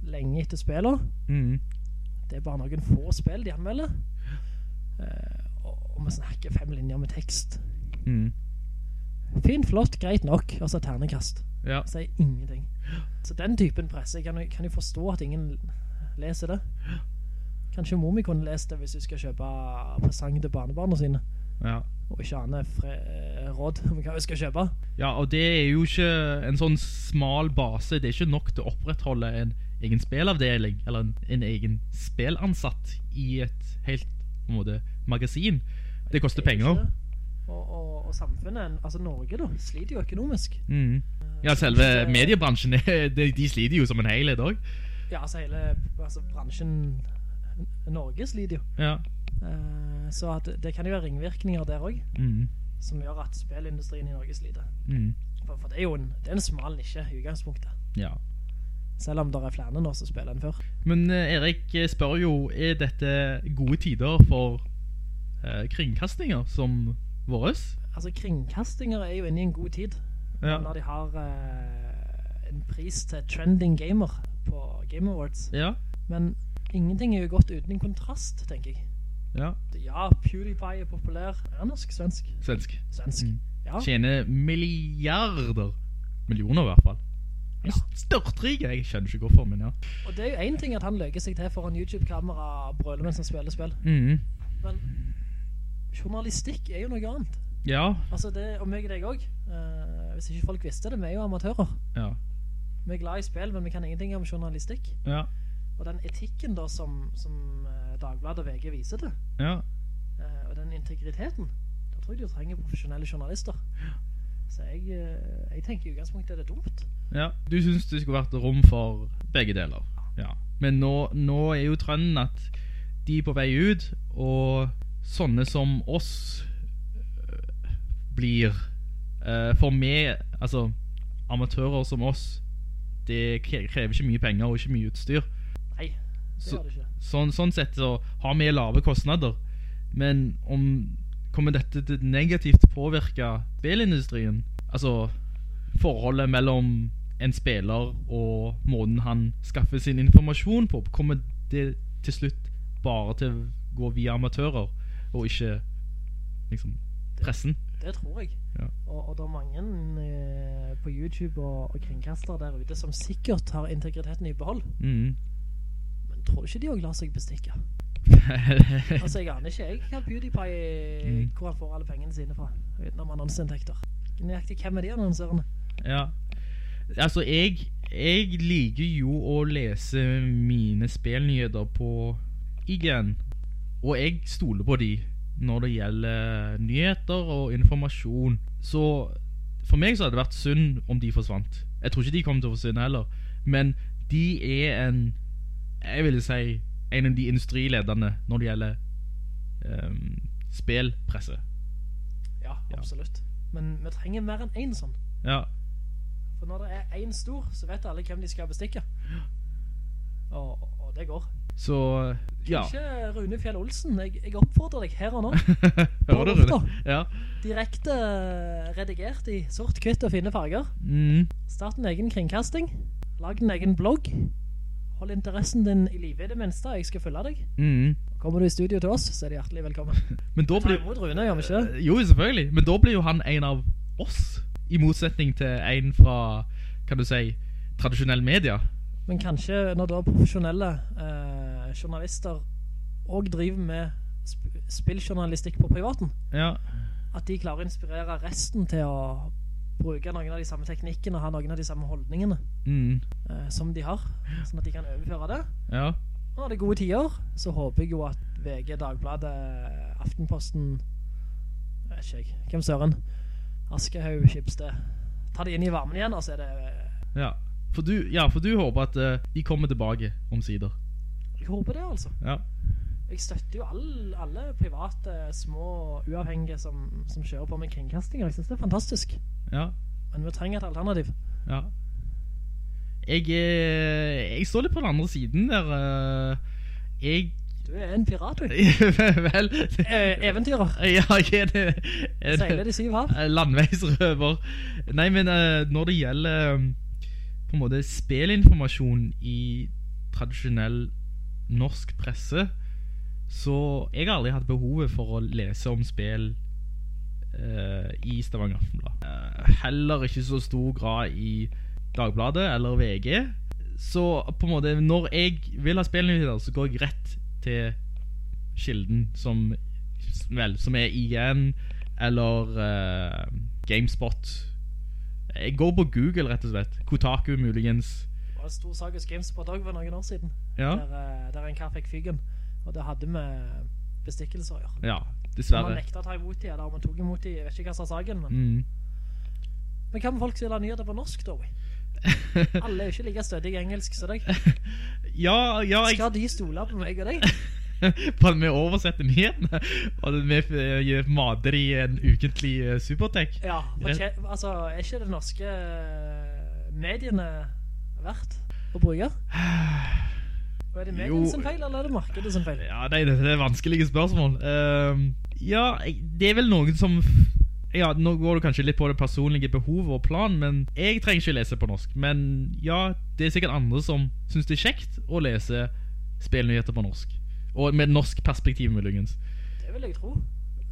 Lenge etter spillet. Mm. Det er bare noen få spill de anmelder. Eh, og, vi snakker fem linjer med tekst. Mm. Fint, flott, greit nok Og så ternekast. Ja. Sier ingenting. Så den typen presse kan, kan jo forstå at ingen leser det? Kanskje mor mi kunne lest det Hvis vi skal kjøpe presang til barnebarna sine ja. Og ikke annet råd om hva vi skal kjøpe Ja, og det er jo ikke en sånn smal base. Det er ikke nok til å opprettholde en egen spillavdeling, eller en, en egen spilansatt i et helt på en måte, magasin. Det koster penger. Og, og, og samfunnet, altså Norge da, sliter jo økonomisk. Mm. Ja, selve mediebransjen, de, de sliter jo som en helhet også. Ja, altså hele altså bransjen Norge sliter jo. Ja. Eh, så at det kan jo være ringvirkninger der også, Mm. som gjør at spillindustrien i Norge sliter. Mm. For, for det er jo en, det er en smal nisje i utgangspunktet. Ja. Selv om det er flere nå som spiller enn før. Men eh, Erik eh, spør jo, er dette gode tider for eh, kringkastinger som våres? Altså kringkastinger er jo inne i en god tid. Ja. Når de har eh, en pris til Trending Gamer på Game Awards. Ja. Men ingenting er jo godt uten en kontrast, tenker jeg. Ja. Ja, PewDiePie er populær. Er norsk? Svensk? Svensk. Svensk. Mm. Ja. Tjener milliarder. Millioner i hvert fall. Han Ja. er størtrik. Jeg skjønner ikke hvorfor, men ja. Og det er jo en ting at han løker seg til foran YouTube-kamera og brøler mens han spiller spill. Mm. Men journalistikk er jo noe annet. Ja. Altså det, og meg og deg også. Uh, hvis ikke folk visste det, vi er jo amatører. Ja. Vi er glad i spill, men vi kan ingenting om journalistikk. Ja. Og den etikken da som, som eh, Dagbladet og VG viser til, Ja. Uh, og den integriteten, da tror jeg du trenger profesjonelle journalister. Så jeg, uh, jeg tenker i utgangspunktet er det dumt. Ja, du synes det skulle vært rom for begge deler. Ja. Men nå, nå er jo trenden at de er på vei ut, og sånne som oss øh, blir Eh, for meg, altså, amatører som oss, det krever ikke mye penger og ikke mye utstyr. Det det ikke. Sånn, sånn sett så har vi lave kostnader. Men om kommer dette til negativt påvirke spillindustrien? Altså forholdet mellom en spiller og måten han skaffer sin informasjon på, kommer det til slutt bare til å gå via amatører, og ikke liksom pressen? Det tror jeg. Ja. Og, og det er mange eh, på YouTube og, og kringkaster der ute som sikkert har integriteten i behold. Mm. Tror ikke de også lar seg bestikke? Altså, jeg aner ikke jeg hva PewDiePie, Mm. hvor han får alle pengene sine fra, utenom annonseinntekter. Nøyaktig hvem er de annonsørene? Ja. Altså, jeg, jeg liker jo å lese mine spillnyheter på IGN. Og jeg stoler på de når det gjelder nyheter og informasjon. Så for meg så hadde det vært synd om de forsvant. Jeg tror ikke de kommer til å forsvinne heller. Men de er en, jeg vil si, en av de industrilederne når det gjelder um, spillpresse. Ja, absolutt. Men vi trenger mer enn en sånn. Ja. For når det er en stor, så vet alle hvem de skal bestikke. Og, og det går. Så, ja. Ikke Rune Fjell Olsen, jeg, jeg oppfordrer deg her og nå. Hører du. Rune? Ja. Direkte eh, redigert i sort, kvitt og fine farger. Mm. Start en egen kringkasting. Lag en egen blogg. Hold interessen din i livet i det minste, jeg skal følge deg. Mm. Kommer du i studio til oss, så er du hjertelig velkommen. Men da blir imot Rune, gjør vi ikke? Jo, selvfølgelig. Men da blir jo han en av oss, i motsetning til en fra, kan du si, tradisjonell media. Men kanskje når da profesjonelle eh, journalister også driver med sp spilljournalistikk på privaten, Ja. at de klarer å inspirere resten til å bruke noen av de samme teknikkene og ha noen av de samme holdningene Mm. uh, som de har, sånn at de kan overføre det. Ja. Og når det er gode tider, så håper jeg jo at VG, Dagbladet, Aftenposten, vet ikke jeg, hvem søren, Askehaug, Kipsted, tar de inn i varmen igjen, og så er det, Ja. For du, ja, for du håper at uh, de kommer tilbake om sider. jeg håper det altså. Ja. Jeg støtter jo alle, alle private, små, uavhengige som, som kjører på med kringkastinger. Jeg synes det er fantastisk. Ja. Men vi trenger et alternativ. Ja. Jeg, eh, jeg står litt på den andre siden der. eh, Jeg Du er en pirat, du. Vel Eh, eventyrer. Ja, jeg er det. er Seiler de syv hav. Landveisrøver. Nei, men når det gjelder på en måte spillinformasjon i tradisjonell norsk presse, så jeg har aldri hatt behovet for å lese om spill eh, i Stavanger Aftenblad. Eh, heller ikke så stor grad i Dagbladet eller VG. Så på en måte, når jeg vil ha spillnyheter, så går jeg rett til kilden som, vel, som er IGN eller uh, GameSpot. Jeg går på Google, rett og slett. Kotaku, muligens. Det var en stor sak hos GameSpot også for noen år siden. Ja, Der, eh, der en kar fikk fyggen. Og det hadde med bestikkelser å gjøre. ja Om man dessverre. nekta å ta imot de, eller man tok imot de, jeg vet ikke hva som er saken, men... Mm. Men hva med folk som nyheter på norsk, da? Alle er jo ikke like stødige i engelsk så deg. ja, ja, jeg, Skal de stole på meg og deg? på at vi oversetter nyhetene, og at vi eh, mater i en ukentlig eh, supertech. Ja, altså, er ikke det norske eh, mediene verdt å bruke? Og er det medien Jo. som feil, eller er det markedet som feil? Ja, nei, det det er vanskelige spørsmål. Ehm, ja, det er vel noen som... Ja, nå går du kanskje litt på det personlige behovet og plan, men jeg trenger ikke lese på norsk. Men ja, det er sikkert andre som synes det er kjekt å lese spillnyheter på norsk. Og med norsk perspektiv, muligens. Det vil jeg tro.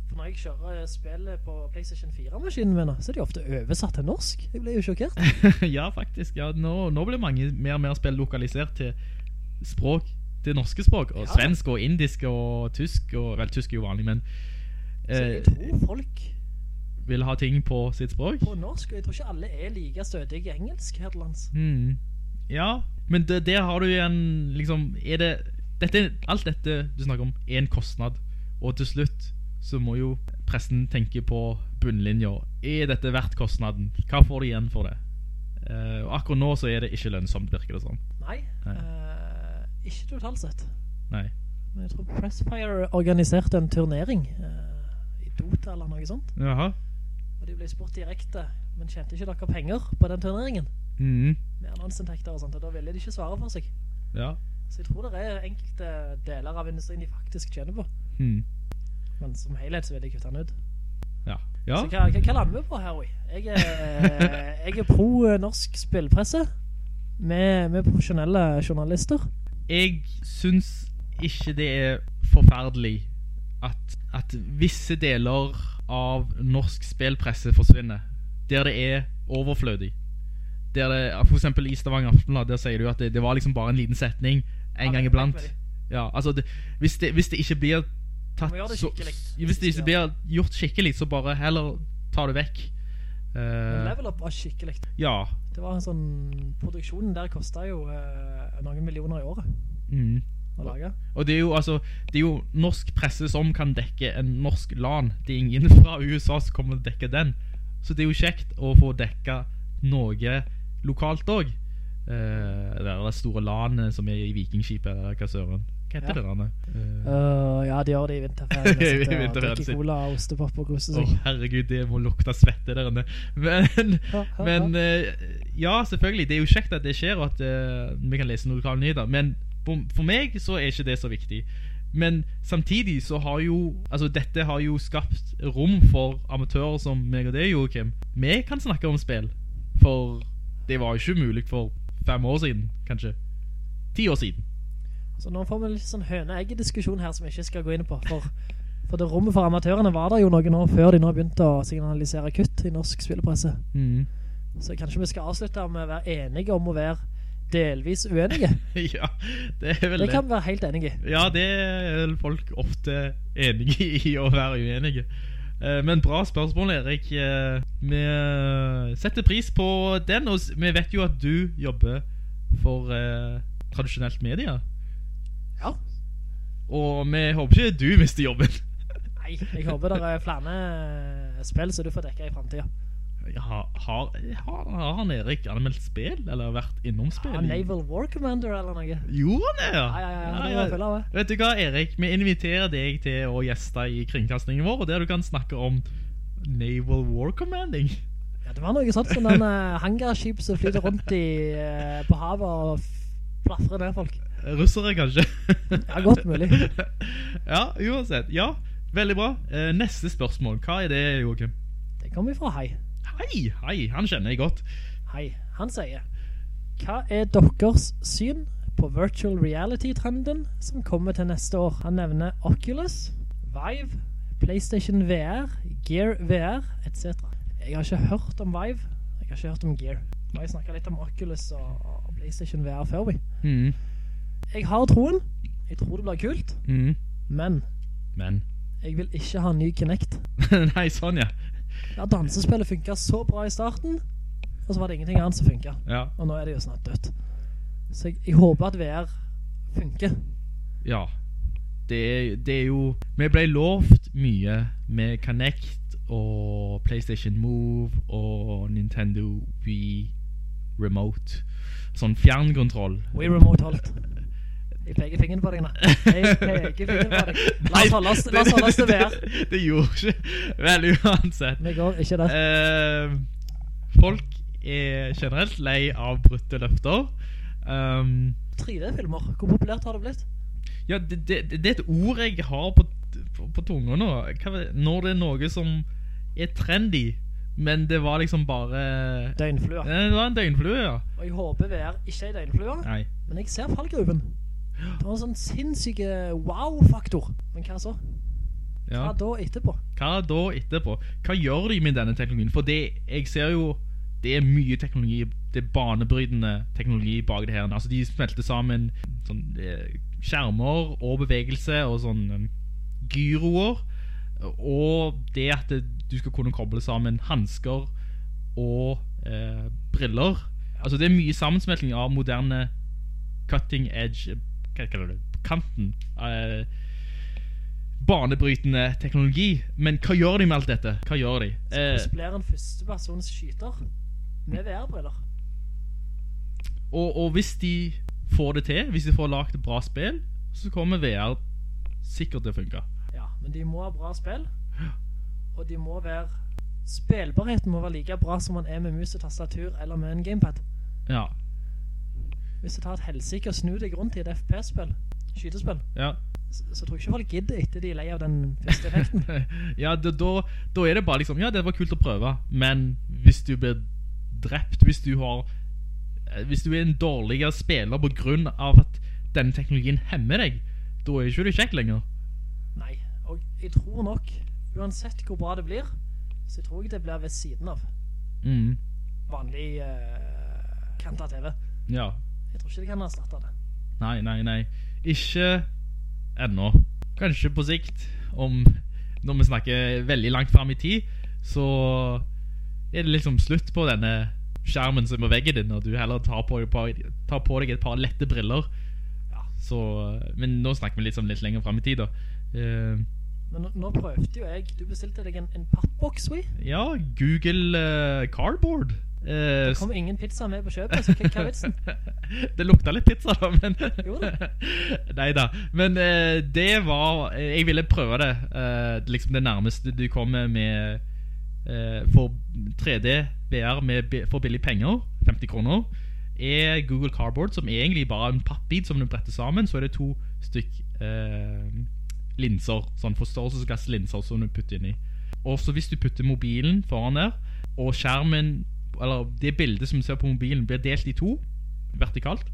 For når jeg kjører spillet på PlayStation 4-maskinen min, så er de ofte oversatt til norsk. Jeg ble jo sjokkert. ja, faktisk. Ja, nå, nå blir mange mer og mer spill lokalisert til språk, til norske språk. Og Ja. svensk og indisk og tysk. Og, vel, tysk er jo vanlig, men jeg eh, tror folk vil ha ting på sitt språk. på norsk, og jeg tror ikke alle er like stødige i engelsk her til lands. Hmm. Ja, men det, der har du en liksom Er det dette, Alt dette du snakker om, er en kostnad. Og til slutt så må jo pressen tenke på bunnlinjer. Er dette verdt kostnaden? Hva får du igjen for det? Eh, og akkurat nå så er det ikke lønnsomt, virker det sånn. Nei, Nei. eh, ikke totalt sett. Nei. Men jeg tror Pressfire organiserte en turnering i Dota eller noe sånt. Jaha. Og de ble spurt direkte, men tjente ikke dere penger på den turneringen? Mhm. Med annonseinntekter og sånt, og da ville de ikke svare for seg. Ja. Så jeg tror det er enkelte deler av industrien de faktisk tjener på. Mhm. Men som helhet så vil de kutte den ut. Ja. Ja. Så hva, hva, hva lander vi på her, Oi? Jeg er, jeg er pro norsk spillpresse med, med profesjonelle journalister. Jeg synes ikke det er forferdelig at, at visse deler av norsk spillpresse forsvinner. Der det er overflødig. Der det, for eksempel i Stavanger Aftenblad, der sier du at det, det var liksom bare en liten setning en Ja, gang iblant. Ja, altså, det, hvis, det, hvis det ikke blir tatt så- Hvis det ikke blir gjort skikkelig, så bare heller ta det vekk. Eh, Level Up var skikkelig. ja. Det var en sånn, produksjonen der kostet jo uh, noen millioner i året Mm. Å lage. Og det er jo altså Det er jo norsk presse som kan dekke en norsk LAN. Det er ingen fra USA som kommer til å dekke den. Så det er jo kjekt å få dekka noe lokalt òg. Uh, det er det store LAN-et som er i Vikingskipet, eller hva søren. Hva heter Ja. det landet? Uh, uh, ja, de gjør det i vinterferien. I vinterferien drikker cola, ostepop og koser Å, seg. herregud, det må lukte svette der inne. Men, Ja, ja, men uh, ja, selvfølgelig. Det er jo kjekt at det skjer, og at eh, vi kan lese noen lokale nyheter. Men for, meg så er ikke det så viktig. Men samtidig så har jo Altså, dette har jo skapt rom for amatører som meg og deg, Joakim. Vi kan snakke om spill. For det var jo ikke mulig for fem år siden, kanskje. Ti år siden. Så nå får vi litt sånn høne-egg-diskusjon her som vi ikke skal gå inn på. For, for det rommet for amatørene var der jo noen år før de nå begynte å signalisere kutt i norsk spillepresse. Mm. Så kanskje vi skal avslutte med å være enige om å være delvis uenige. ja, det er vel Det det. kan være helt enige. Ja, det er folk ofte enige i å være uenige. Eh, Men bra spørsmål, Erik. Eh, Vi setter pris på den, og vi vet jo at du jobber for eh, tradisjonelt media. Ja. Og vi håper ikke du mister jobben. Nei, jeg håper det er flere spill så du får dekket i fremtiden. Har, har, har, han Erik anmeldt spill, eller vært innom spill? Ja, Naval War Commander eller noe. Gjorde han det, ja? Ja, ja, ja, ja følge. Vet du hva, Erik? Vi inviterer deg til å gjeste i kringkastingen vår, og der du kan snakke om Naval War Commanding. Ja, det var noe sånt som den uh, hangarskip som flyter rundt i, eh, på havet og plasserer ned folk. Russere, kanskje? Ja, godt mulig. ja, uansett. Ja, veldig bra. Eh, neste spørsmål. Hva er det, Joachim? Det kommer fra Hei. Hei, hei, han kjenner jeg godt. Hei. Han sier, hva er deres syn på virtual reality-trenden som kommer til neste år? Han nevner Oculus, Vive, PlayStation VR, Gear VR, etc. Jeg har ikke hørt om Vive, jeg har ikke hørt om Gear. Vi har snakket litt om Oculus og, PlayStation VR før vi. Mm. Jeg har troen, jeg tror det blir kult, mm. men Men jeg vil ikke ha ny Kinect. Nei, sånn, ja. Ja, dansespillet funket så bra i starten, og så var det ingenting annet som funket. Ja, Og nå er det jo snart dødt. Så jeg, jeg håper at VR funker. ja. Det, det er jo Vi ble lovt mye med Connect og PlayStation Move og Nintendo Wii Remote. Sånn fjernkontroll. Wii Remote holdt. Jeg peker fingeren på deg nå. Jeg peker fingeren på deg. La oss holde oss, la oss holde oss til VR. Det, det gjorde ikke Vel, uansett. Vi går ikke der. Uh, folk er generelt lei av brutte løfter. Um, 3D-filmer, hvor populært har det blitt? ja, det, det, det er et ord jeg har på, på, på tunga nå. Hva, det? når det er noe som er trendy, men det var liksom bare Døgnflua. Det var en døgnflue, ja. Og jeg håper VR ikke er døgnflua, Nei. men jeg ser fallgruven. Det var en sånn sinnssyk wow-faktor. Men hva så? Ja. Hva da etterpå? Hva da etterpå? Hva gjør de med denne teknologien? For det, jeg ser jo det er mye teknologi, det er banebrytende teknologi bak det her. Altså de smelter sammen sånn, eh, skjermer og bevegelse og sånn um, gyroer. Og det at det, du skal kunne koble sammen hansker og eh, briller. Altså det er mye sammensmelting av moderne cutting edge Hva kaller det? Kanten. Eh, banebrytende teknologi. Men hva gjør de med alt dette? Hva gjør de? Eh, Så blir en førstepersons skyter med VR-briller. og, og hvis de får det til, hvis de får lagt et bra spill, så kommer VR sikkert til å funke. Ja, men de må ha bra spill, og de må være spilbarheten må være like bra som man er med mus og tastatur eller med en gamepad. Ja, Hvis du tar et helsike og snur deg rundt i et FPS-spill, skytespill, ja. så, så tror jeg ikke folk gidder etter de er lei av den første effekten. ja, da, da, da er det bare liksom, ja, det var kult å prøve, men hvis du blir drept, hvis du har, eh, hvis du er en dårligere spiller på grunn av at denne teknologien hemmer deg, da er ikke du kjekk lenger. Nei, og jeg tror nok, uansett hvor bra det blir, så tror jeg det blir ved siden av Mm, vanlig uh, kanta TV. ja. Jeg tror ikke det kan erstatte det. Nei, nei, nei. Ikke ennå. Kanskje på sikt, om når vi snakker veldig langt frem i tid, så er det liksom slutt på denne skjermen som er på veggen din, og du heller tar på, på, tar på deg et par lette briller. Ja, så, men nå snakker vi litt, sånn litt lenger frem i tid da. Uh, Men nå, nå prøvde jo jeg, du bestilte deg en, en pappboks, vi. ja, Google uh, Cardboard. Eh, Det kom ingen pizza med på kjøpet, så hva er vitsen? det lukta litt pizza da, men Gjorde Neida, men uh, det var Jeg ville prøve det uh, Liksom det nærmeste du kommer med eh, For 3D VR med, for billig penger 50 kroner. Er Google Cardboard Som er egentlig bare en pappbit som du bretter sammen Så er det to stykk eh, Linser Sånn forståelsesglasslinser som du putter inn i. Og så hvis du putter mobilen foran der Og skjermen Eller det bildet som du ser på mobilen Blir delt i to Vertikalt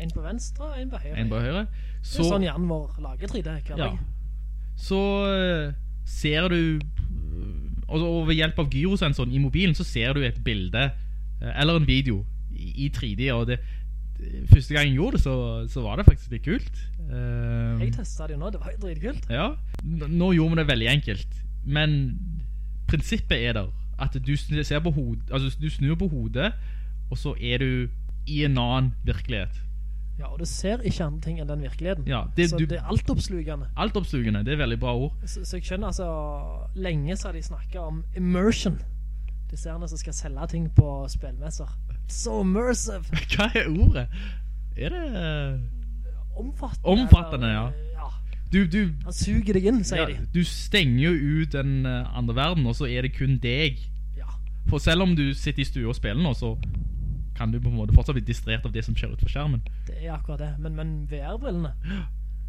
En på venstre, en på høyre. En på høyre Det er sånn hjernen vår lager 3D hver Ja. Så eh, ser du eh, og, ved hjelp av gyrosensoren i mobilen så ser du et bilde eh, eller en video i, i 3D og det, første gang jeg gjorde det så, så var det faktisk litt kult Jeg testet det jo nå, det var jo dritkult. ja, nå gjorde vi det veldig enkelt men prinsippet er der at du på hod, altså du snur på hodet og så er du i en annen virkelighet Ja, og du ser ikke andre ting enn den virkeligheten. Ja, det- så du- det er altoppslugende. Altoppslugende, det er veldig bra ord Så, så jeg skjønner altså, lenge så har de snakket om immersion. Disse herne som skal selge ting på spillmesser. So immersive. Hva er ordet? Er det eh, Omfattende. Omfattende, eller, ja. Du, du, Han suger deg inn, sier ja, de. du stenger jo ut den eh, andre verden, og så er det kun deg. Ja. For selv om du sitter i stue og spiller nå, så kan du på en måte fortsatt bli distrert av det som skjer ut utenfor skjermen. Det er akkurat det. Men, men VR-brillene.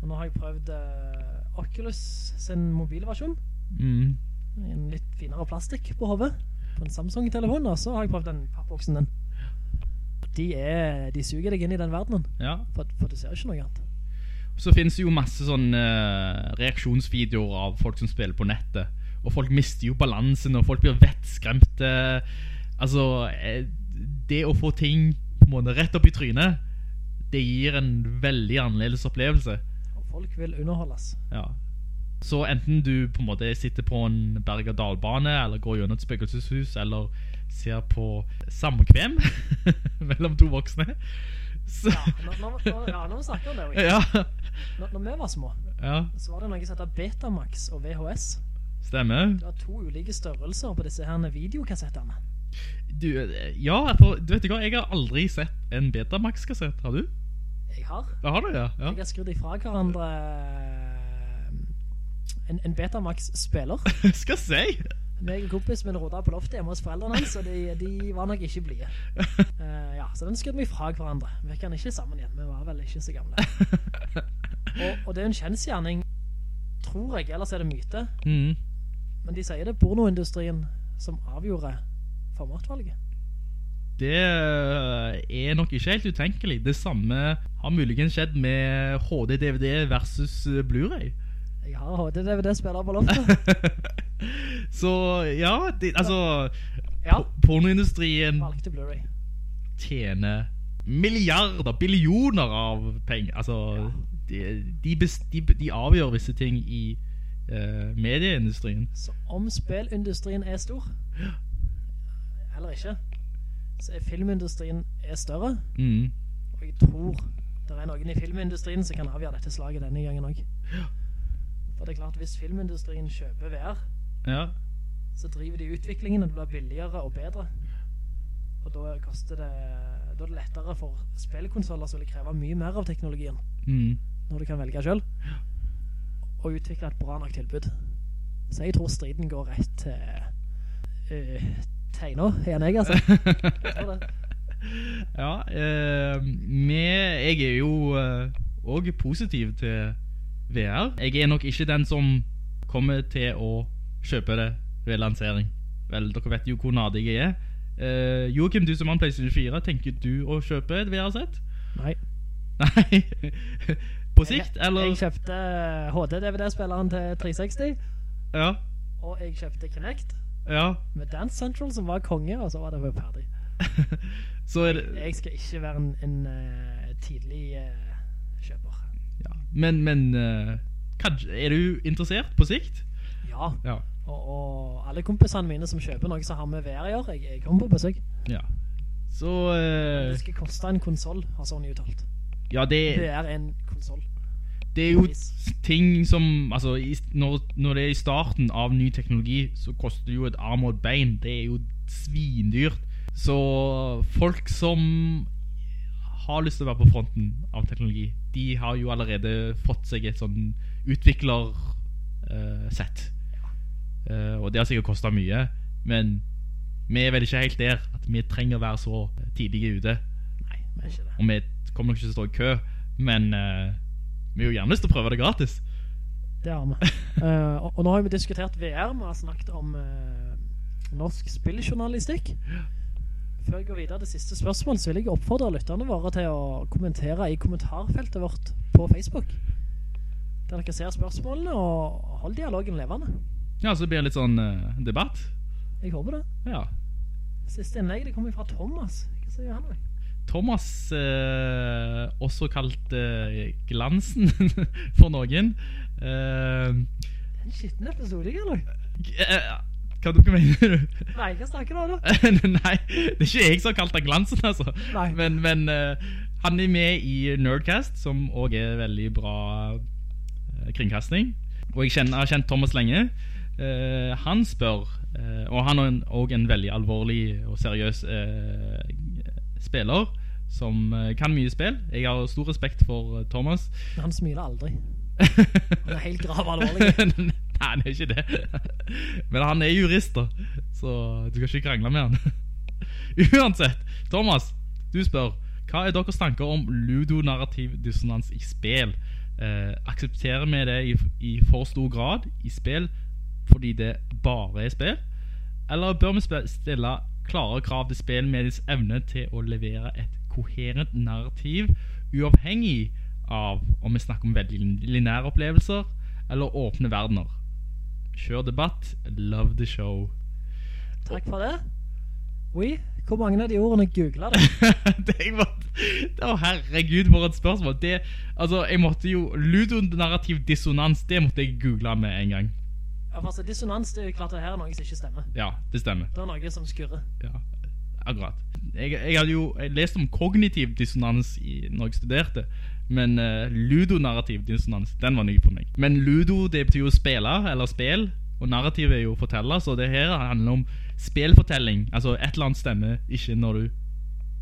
Og nå har jeg prøvd uh, Oculus sin mobilversjon. Mm. En litt finere plastikk på hovedet På en Samsung-telefon. Og så har jeg prøvd den pappboksen den. De, er, de suger deg inn i den verdenen. Ja. For, for du ser ikke noe annet. Så finnes det jo masse sånne eh, reaksjonsvideoer av folk som spiller på nettet. Og folk mister jo balansen, og folk blir vettskremte. Altså, eh, det å få ting på en måte rett opp i trynet, det gir en veldig annerledes opplevelse. Og folk vil underholdes. Ja. Så enten du på en måte sitter på en berg-og-dal-bane, eller går gjennom et spøkelseshus, eller ser på samkvem mellom to voksne. Så, Ja, når, når, ja, når vi snakker om det, ja, når, når vi var små, ja, så var det noe som heter Betamax og VHS. stemmer. Det var to ulike størrelser på disse her videokassettene. Du, eh, ja, for du vet ikke hva, jeg har aldri sett en Betamax-kassett, har du? Jeg har. Ja, har du, ja. ja. Jeg har skrudd ifra hverandre eh, en, en Betamax-spiller. Skal jeg si. Meg og med min råda på loftet hjemme hos foreldrene hans, og de, de var nok ikke blide. Uh, ja, så den skrudde vi fra hverandre. Vi kan ikke sammen igjen, vi var vel ikke så gamle. Og, og det er en kjensgjerning, tror jeg, ellers er det myte. Mm. Men de sier det er pornoindustrien som avgjorde formatvalget. Det eh, er nok ikke helt utenkelig. Det samme har muligens skjedd med HD-DVD versus eh, Blu-ray. Jeg har HD-DVD-spiller på loftet. Så ja, de, altså Ja. Pornoindustrien Valgte Blu-ray. tjener milliarder, billioner av penger. Altså, de, de, de, de avgjør visse ting i uh, medieindustrien. Så om spillindustrien er stor, eller ikke, så er filmindustrien er større. Mm. Og jeg tror det er noen i filmindustrien som kan avgjøre dette slaget denne gangen også. For det er klart, hvis filmindustrien kjøper VR, Ja. så driver de utviklingen, og det blir billigere og bedre. Og da koster det, da er det lettere for spillkonsoler som vil kreve mye mer av teknologien, Mm. når du kan velge selv, og utvikle et bra nok tilbud. Så jeg tror striden går rett til uh, tegner, igjen jeg, altså. Jeg det. Ja, uh, med, jeg er jo uh, også positiv til VR. Jeg er nok ikke den som kommer til å kjøpe det ved lansering. Vel, dere vet jo hvor nadig jeg er. Uh, Joachim, du som har en PlayStation 4, tenker du å kjøpe et VR-sett? Nei. Nei. På sikt, Jeg, eller? jeg kjøpte HD-DVD-spilleren til 360, Ja, og jeg kjøpte Kinect ja. med Dance Central, som var konge, og så var det ferdig. Så er det... Jeg skal ikke være en, en uh, tidlig uh, kjøper. Ja. Men, men eh, er du interessert på sikt? Ja, Ja. og, og alle kompisene mine som kjøper noe som har med VR gjør, jeg, jeg kommer på besøk. Ja. Så, uh, Det skal koste en konsol, har Sony uttalt. ja, det, Det er en konsol. det er jo ting som, altså, i, når, når det er i starten av ny teknologi, så koster det jo et arm og et bein. Det er jo svindyrt. Så folk som har lyst til å være på fronten av teknologi, de har jo allerede fått seg et sånn utvikler-sett. Eh, og det har sikkert kostet mye, men vi er vel ikke helt der at vi trenger å være så tidlige ute. Nei, vi er ikke det. Og vi kommer nok ikke til å stå i kø, men uh, vi har jo gjerne lyst til å prøve det gratis. Det har vi. uh, og, og nå har vi diskutert VR, vi har snakket om eh, norsk spilljournalistikk. Før jeg går videre til siste spørsmål, så vil jeg oppfordre lytterne våre til å kommentere i kommentarfeltet vårt på Facebook. Der dere ser spørsmålene, og hold dialogen levende. Ja, så det blir litt sånn uh, debatt. Jeg håper det. Ja. Siste innlegg, det kommer fra Thomas. Hva sier han? Thomas, eh, også kalt eh, Glansen for noen. Eh, En skitten episode, eller? Hva mener du? Nei, hva snakker du om? Nei, det er ikke jeg som har kalt deg Glansen, altså. Nei. Men, men uh, han er med i Nerdcast, som også er veldig bra eh, kringkasting. Og jeg kjenner, har kjent Thomas lenge. Uh, han spør, og han er også en veldig alvorlig og seriøs spiller, som kan mye spill. Jeg har stor respekt for Thomas. Han smiler aldri. Han er helt grav alvorlig. Nei, han er ikke det. Men han er jurist, da. Så du skal ikke krangle med han. Uansett, Thomas, du spør hva er deres tanker om ludonarrativ dissonans i spill? Eh, aksepterer vi det i, i for stor grad i spill fordi det bare er spill? Eller bør vi stille klare krav til spillmediets evne til å levere et koherent narrativ uavhengig av om vi snakker om veldig linære opplevelser eller åpne verdener? Kjør debatt. Love the show. Takk for det. Oui, hvor mange av de ordene googlet du? det, var, måtte, å, herregud, for et spørsmål. Det, altså, jeg måtte jo Ludonarrativ dissonans, det måtte jeg google med en gang. Ja, for altså, dissonans, det er jo klart det her er noe som ikke stemmer. Ja, det stemmer. Det er noe som skurrer. Ja, akkurat. Jeg, jeg hadde jo jeg lest om kognitiv dissonans i, når jeg studerte, men uh, ludonarrativ dissonans, den var ny for meg. Men ludo, det betyr jo spille, eller spill, og narrativ er jo fortelle, så det her handler om spelfortelling, Altså, et eller annet stemmer ikke når du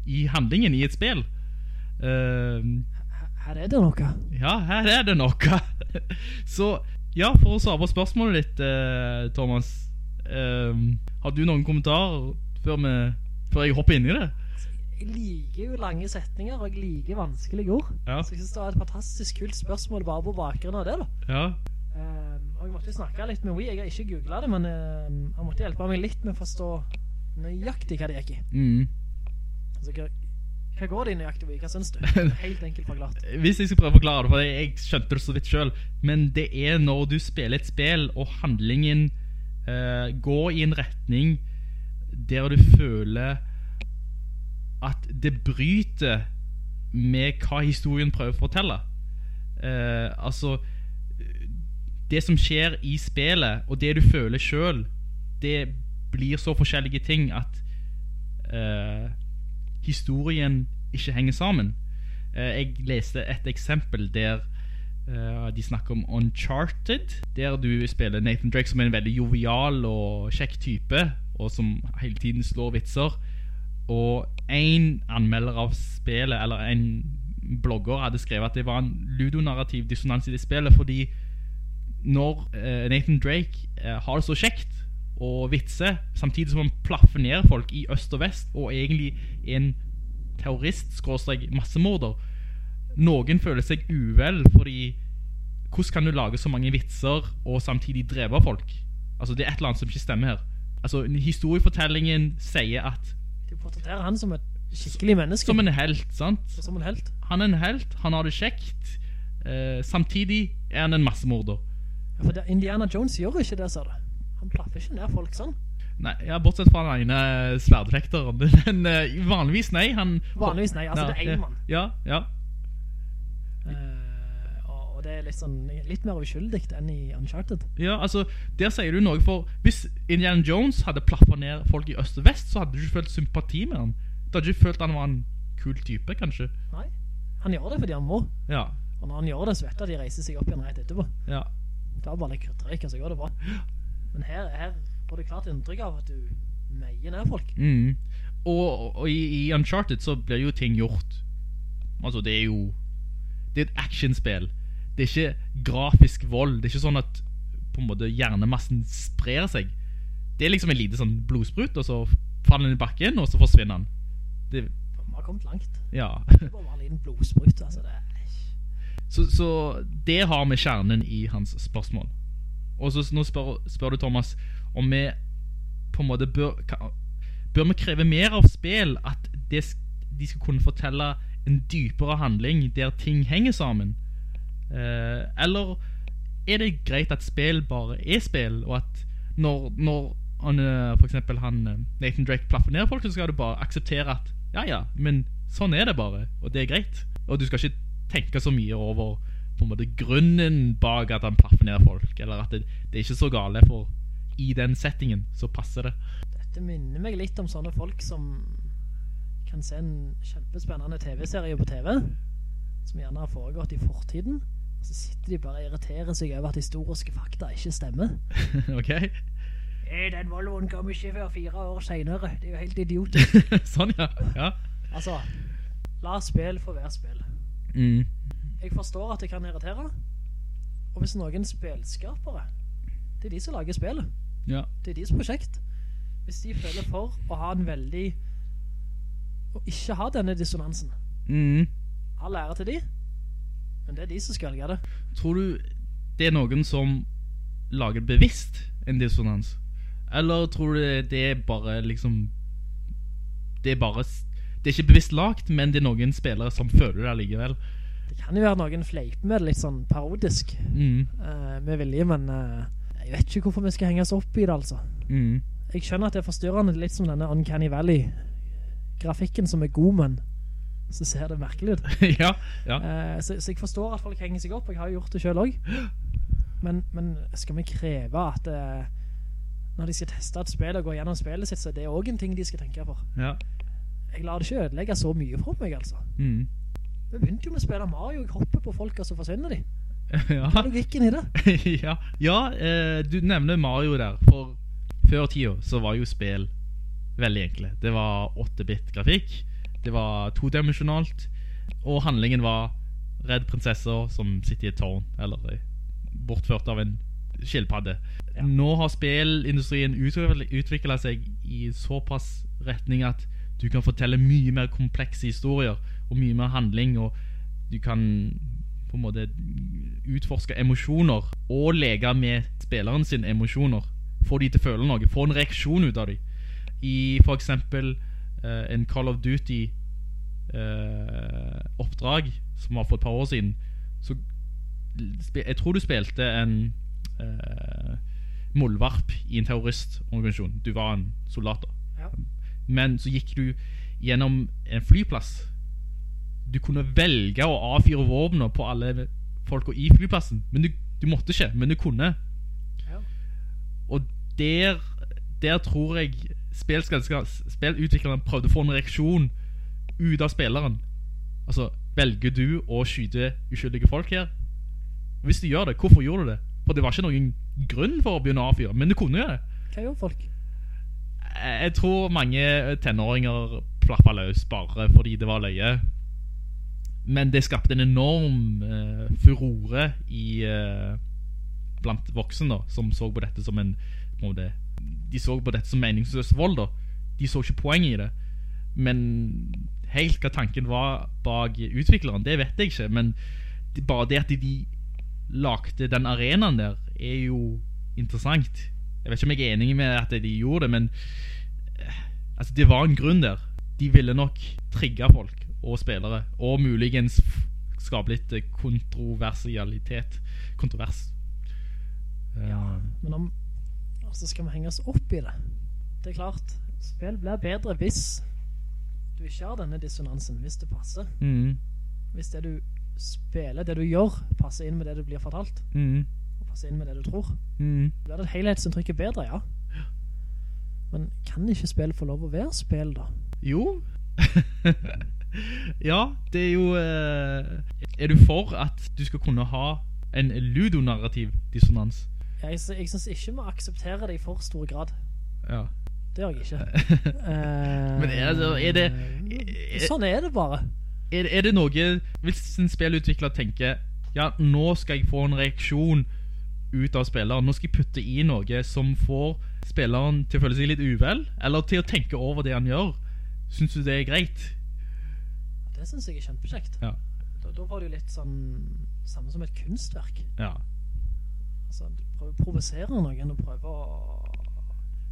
i handlingen i et spill. Uh, Her er det noe. ja, her er det noe. Så ja, for å svare på spørsmålet ditt, eh, Thomas. eh, har du noen kommentarer før, vi, før jeg hopper inn i det? Jeg liker jo lange setninger, og jeg liker vanskelige ord. Ja. Så jeg synes det var et fantastisk kult spørsmål bare på bakgrunn av det da. Ja, Um, og jeg måtte snakke litt med Wii, jeg har ikke googlet det, men um, han måtte hjelpe meg litt med å forstå nøyaktig hva det gikk i. mm. Altså, hva, hva går det i nøyaktig Wii? Hva synes du? Helt enkelt forklart. Hvis jeg skal prøve å forklare det, for jeg skjønte det så vidt selv, men det er når du spiller et spill, og handlingen uh, går i en retning der du føler at det bryter med hva historien prøver å fortelle. Eh, altså, det som skjer i spillet, og det du føler selv, det blir så forskjellige ting at eh, historien ikke henger sammen. Eh, jeg leste et eksempel der eh, de snakker om Uncharted, der du spiller Nathan Drake som er en veldig jovial og kjekk type, og som hele tiden slår vitser. Og en anmelder av spillet, eller en blogger, hadde skrevet at det var en ludonarrativ dissonans i det spillet, fordi når eh, Nathan Drake eh, har det så kjekt, og vitser, samtidig som han plaffer ned folk i øst og vest, og egentlig en terrorist, skråstrek massemorder. Noen føler seg uvel, fordi hvordan kan du lage så mange vitser og samtidig dreve folk? Altså, det er et eller annet som ikke stemmer her. Altså, historiefortellingen sier at Du portretterer han som et skikkelig menneske. som en helt, sant? Som en helt. Han er en helt, han har det kjekt. Eh, samtidig er han en massemorder. Ja, for det, Indiana Jones gjør ikke det, sa du. Han plaffer ikke ned folk sånn. Nei, ja, bortsett fra den ene sverdfekteren. Men uh, vanligvis nei. Han, Vanligvis nei, altså, det er en mann. Ja, ja. Eh, og, og det er litt sånn, litt mer uskyldig enn i Uncharted. Ja, altså, der sier du noe for Hvis Indiana Jones hadde plaffet ned folk i øst og vest, så hadde du ikke følt sympati med han. Du hadde ikke følt han var en kul type, kanskje. Nei, han gjør det fordi han må. Ja, Og når han gjør det, så vet jeg at de reiser seg opp igjen rett etterpå. ja. Det er bare litt krydderik, så går det bra. Men her, her får du klart inntrykk av at du meier ned folk. Mm. Og, og i, i Uncharted så blir jo ting gjort. Altså, det er jo Det er et actionspill. Det er ikke grafisk vold. Det er ikke sånn at på en måte hjernemassen sprer seg. Det er liksom en lite sånn blodsprut, og så faller den i bakken, og så forsvinner den. Det, Vi har kommet langt. ja. Det var en liten blodsprut, altså. Det. Så, så det har vi kjernen i hans spørsmål. Og så nå spør, spør du Thomas om vi på en måte bør Bør vi kreve mer av spill at det, de skal kunne fortelle en dypere handling der ting henger sammen? Eh, eller er det greit at spill bare er spill, og at når, når han, eh, for eksempel han, eh, Nathan Drake plaffer ned folk, så skal du bare akseptere at ja, ja, men sånn er det bare, og det er greit. Og du skal ikke tenke så mye over på en måte grunnen bak at han plaffer ned folk, eller at det, det er ikke så gale, for i den settingen så passer det. Dette minner meg litt om sånne folk som kan se en kjempespennende TV-serie på TV, som gjerne har foregått i fortiden, så sitter de bare og irriterer seg over at historiske fakta ikke stemmer. ok? Eh, den Volvoen kom ikke før fire år senere. Det er jo helt idiotisk. sånn, ja. ja. altså, la spill få være spill. Mm. Jeg forstår at det kan irritere, og hvis noen spilskapere, det er de som lager spillet. ja. Det er deres prosjekt. Hvis de føler for å ha en veldig å ikke ha denne dissonansen. Mm. All ære til de, men det er de som skal velge det. Tror du det er noen som lager bevisst en dissonans? Eller tror du det er bare liksom Det er bare Det er ikke bevisst lagt, men det er noen spillere som føler det allikevel. Det kan jo være noen fleiper med det litt sånn parodisk Mm. uh, med vilje, men uh, jeg vet ikke hvorfor vi skal henge oss opp i det, altså. Mm. Jeg skjønner at det er forstyrrende, litt som denne Uncanny Valley-grafikken som er god, men så ser det merkelig ut. ja, ja. Eh, så, så jeg forstår at folk henger seg opp, jeg har gjort det selv også. Men, men skal vi kreve at eh, når de skal teste et spill og gå gjennom spillet sitt, så er det også en ting de skal tenke på. ja. Jeg lar det ikke ødelegge så mye for meg, altså. Mm. Vi begynte jo med å spille Mario, jeg hopper på folk, og så forsvinner de. ja. Hva er logikken i det? ja, ja eh, du nevner Mario der For før tida så var jo spill Veldig enkle Det var 8-bit grafikk Det var todimensjonalt Og handlingen var Redd prinsesser som sitter i et tårn Eller eh, bortført av en skilpadde Nå har spillindustrien utviklet seg I såpass retning at Du kan fortelle mye mer komplekse historier Og mye mer handling Og du kan på en måte utforske emosjoner og leke med spilleren sin emosjoner. Få de til å føle noe, få en reaksjon ut av dem. I for eksempel en Call of Duty eh, som var for et par år siden, så jeg tror du spilte en uh, muldvarp i en terroristorganisasjon. Du var en soldat da. Ja. Men så gikk du gjennom en flyplass du kunne velge å avfyre våpner på alle folka i flyplassen. Men du, du måtte ikke, men du kunne. Ja. Og der, der tror jeg spillutvikleren prøvde å få en reaksjon ut av spilleren. Altså, velger du å skyte uskyldige folk her? Hvis du gjør det, hvorfor gjorde du det? For det var ikke noen grunn for å begynne å avfyre, men du kunne gjøre det. Hva gjorde folk? Jeg tror mange tenåringer plappa løs bare fordi det var løye. Men det skapte en enorm uh, furore i, uh, blant voksne da, som så på dette som en på en måte, de så på dette som meningsløs vold da. De så ikke poeng i det. Men helt hva tanken var bak utvikleren, det vet jeg ikke. Men det, bare det at de, lagte lagde den arenaen der, er jo interessant. Jeg vet ikke om jeg er enig med at de gjorde det, men eh, altså, det var en grunn der. De ville nok trigge folk og spillere, og muligens skape litt eh, kontroversialitet. Kontrovers. Ja, Eh, men om altså skal vi henge oss opp i det? Det er klart, spill blir bedre hvis du ikke har denne dissonansen, hvis det passer. mm, Hvis det du spiller, det du gjør, passer inn med det du blir fortalt, mm, og passer inn med det du tror. mm. Blir det et helhetsinntrykk bedre, ja. Men kan ikke spill få lov å være spill, da? Jo. ja, det er jo eh, Er du for at du skal kunne ha en ludonarrativ dissonans? Jeg, jeg synes ikke vi aksepterer det i for stor grad. Ja. Det gjør jeg ikke. Eh, Men er det- er det- Sånn er det bare. Er, er det noe Hvis en spillutvikler tenker Ja, nå skal jeg få en reaksjon ut av spilleren. Nå skal jeg putte i noe som får spilleren til å føle seg litt uvel, eller til å tenke over det han gjør. Synes du det er greit? Det synes jeg er kjempekjekt. Ja. Da, da var det jo litt sånn samme som et kunstverk. Ja. Altså, du prøver å provosere noen og prøver å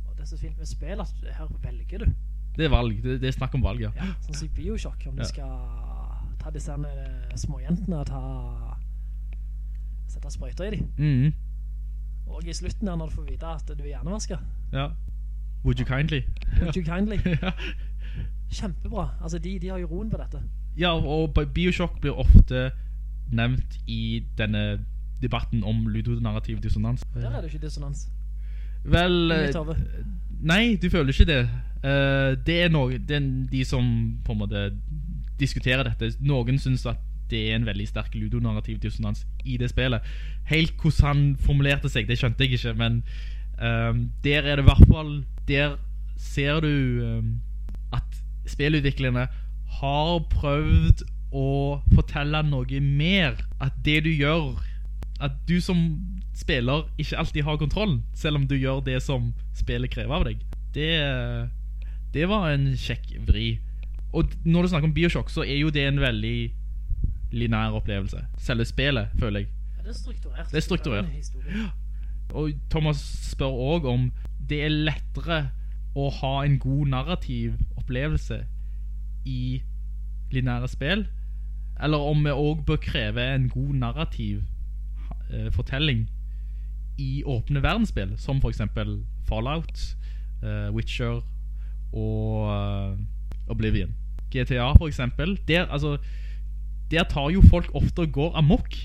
Og det er så fint med spill at her velger du. Det er valg. Det, det er snakk om valg, ja. Ja, sånn som i Bioshock, om Ja. du skal ta disse eh, småjentene og ta sette sprøyter i dem. Mhm. Og i slutten der når du får vite at du er hjernevaska. ja. Would you kindly? Would you kindly? ja. Kjempebra. Altså, de, de har jo roen på dette. Ja, og Bi- Bioshock blir ofte nevnt i denne debatten om ludonarrativ dissonans. Der er det ikke dissonans. Vel eh. Nei, du føler ikke det. Eh, det er noe, det er de som på en måte diskuterer dette. Noen synes at det er en veldig sterk ludonarrativ dissonans i det spillet. Helt hvordan han formulerte seg, det skjønte jeg ikke, men eh, der er det i hvert fall Der ser du eh, at spillutviklerne har prøvd å fortelle noe mer. At det du gjør At du som spiller ikke alltid har kontroll, selv om du gjør det som spillet krever av deg. Det, det var en kjekk vri. Og når du snakker om Bioshock, så er jo det en veldig linær opplevelse. Selve spillet, føler jeg. Ja, det er strukturert. Det er strukturert. Og Thomas spør også om det er lettere å ha en god narrativ opplevelse i linære spill, eller om vi også bør kreve en god narrativ eh, fortelling i åpne verdensspill, som for eksempel Fallout, eh, Witcher og eh, Oblivion. GTA, for eksempel. Der, altså, der tar jo folk ofte og går amok.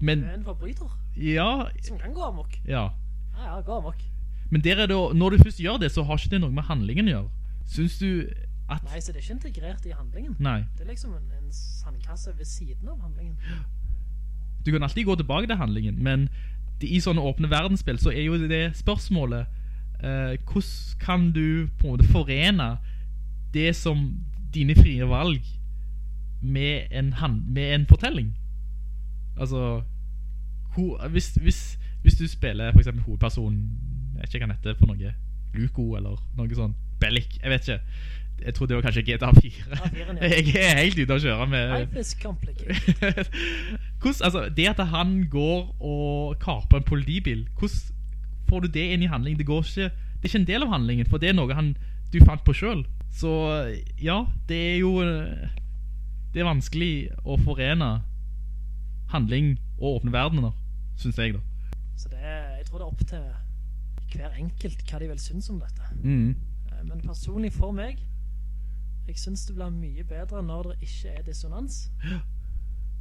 Men en forbryter ja, som kan gå amok. ja. Ja, ja, gå amok. Men der er det, når du først gjør det, så har ikke det noe med handlingen å gjøre. Synes du at Nei, så det er ikke integrert i handlingen. Nei. Det er liksom en, en sandkasse ved siden av handlingen. Du kan alltid gå tilbake til handlingen, men det, i sånne åpne verdensspill så er jo det spørsmålet eh, Hvordan kan du på en måte forene det som dine frie valg med en, hand, med en fortelling? Altså hvor, hvis, hvis, hvis du spiller for eksempel hovedpersonen Jeg vet ikke hva han heter for noe Luko eller noe sånn Bellic, jeg vet ikke Jeg tror det var kanskje GTA 4 4-en, ja. Jeg er helt ute å kjøre med Life is complicated. hvordan, altså, det at han går og kaper en politibil Hvordan får du det inn i handlingen? Det, går ikke, det er ikke en del av handlingen For det er noe han, du fant på selv Så ja, det er jo eh, Det er vanskelig å forene Handling og åpne verdener Synes jeg da Så det er, jeg tror det er opp til hver enkelt hva de vil synes om dette. mm. Eh, Men personlig for meg, jeg synes det blir mye bedre når det ikke er dissonans.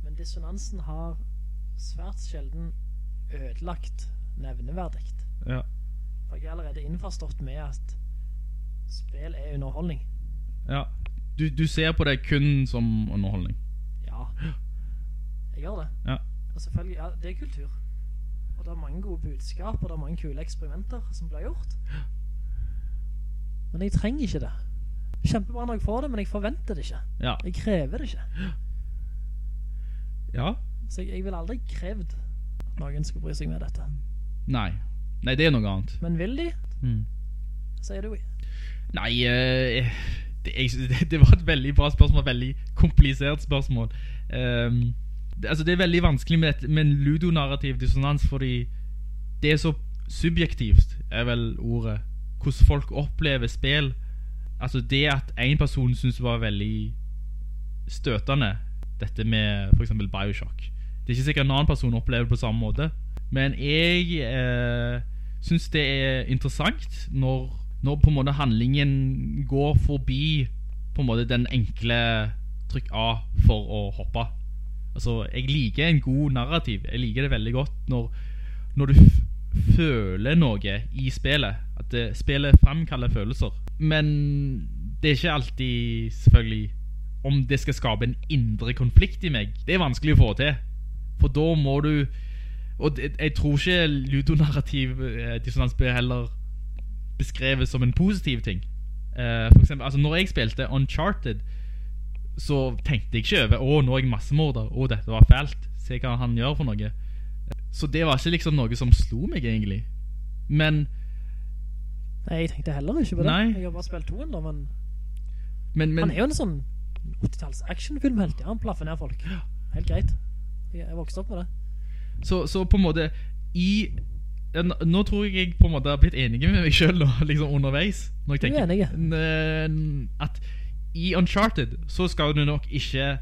Men dissonansen har svært sjelden ødelagt nevneverdig. Ja, For jeg er allerede innforstått med at spill er underholdning. ja. Du, du ser på det kun som underholdning Ja, jeg gjør det. Ja, Og selvfølgelig, ja, det er kultur. Og det er mange gode budskap, og det er mange kule eksperimenter som blir gjort. Men jeg trenger ikke det. Kjempebra når jeg får det, men jeg forventer det ikke. ja, Jeg krever det ikke. ja. Så jeg, jeg vil aldri krevd at noen skal bry seg med dette. Nei Nei, det er noe annet Men vil de? mm. sier du? Nei, uh, det, jeg, det var et veldig bra spørsmål, veldig komplisert spørsmål. Um, det, altså det er veldig vanskelig med, med en ludonarrativ dissonans, fordi det er så subjektivt, er vel ordet. Hvordan folk opplever spill. Altså det at en person synes det var veldig støtende, dette med for eksempel Bioshock. Det er ikke sikkert en annen person opplever det på samme måte. Men jeg eh, synes det er interessant når, når på en måte handlingen går forbi på en måte den enkle trykk A for å hoppe. Altså, jeg liker en god narrativ. Jeg liker det veldig godt når, når du føler noe i spillet. At det, spillet fremkaller følelser. Men det er ikke alltid selvfølgelig om det skal skape en indre konflikt i meg. Det er vanskelig å få til. For da må du Og jeg tror ikke ludonarrativ eh, dissonans blir heller beskrevet som en positiv ting. Eh, for eksempel, altså når jeg spilte Uncharted, så tenkte jeg ikke over Å, nå er jeg massemorder. Å, dette var fælt. Se hva han gjør for noe. Så det var ikke liksom noe som slo meg, egentlig. Men Nei, jeg tenkte heller ikke på det. Nei. Jeg har bare spilt toen da, men, Men, men han er jo en sånn 80-talls actionfilmhelt. Ja, han plaffer ned folk. Helt greit. Jeg, vokste opp med det. så, så på en måte I nå- tror jeg jeg på en måte har blitt enig med meg selv nå, liksom underveis. Når jeg Du er enige. enig. At i Uncharted så skal du nok ikke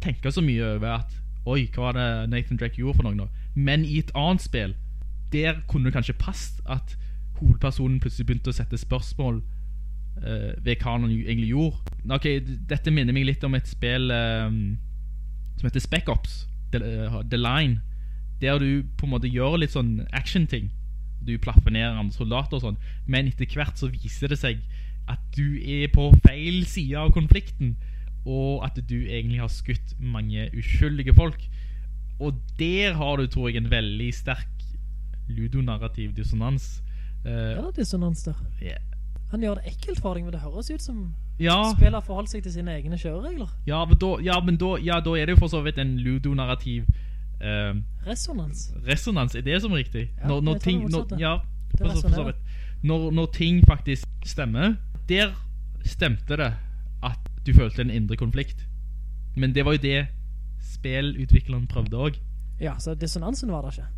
tenke så mye over at Oi, hva var det Nathan Drake gjorde for noe nå? Men i et annet spill, der kunne det kanskje passet at hovedpersonen plutselig begynte å sette spørsmål uh, ved hva han egentlig gjorde. Ok, dette minner meg litt om et spill um, som heter Spec Ops, The, uh, The Line, der du på en måte gjør litt sånn action-ting. Du plaffer ned andre soldater og sånn, men etter hvert så viser det seg at du er på feil side av konflikten, og at du egentlig har skutt mange uskyldige folk. Og der har du, tror jeg, en veldig sterk ludonarrativ dissonans. Er dissonans der? Yeah. Han gjør det ekkelt for deg, men det høres ut som Ja, spiller har forholdt seg til sine egne kjøreregler. ja, men da, ja, men da, ja, da er det jo for så vidt en ludonarrativ uh, Resonans. resonans. Er det som er riktig? Ja, når, når ting, når, ja, for for så vidt. Når, når ting faktisk stemmer, der stemte det at du følte en indre konflikt. Men det var jo det spillutvikleren prøvde også. Ja, så dissonansen var det ikke.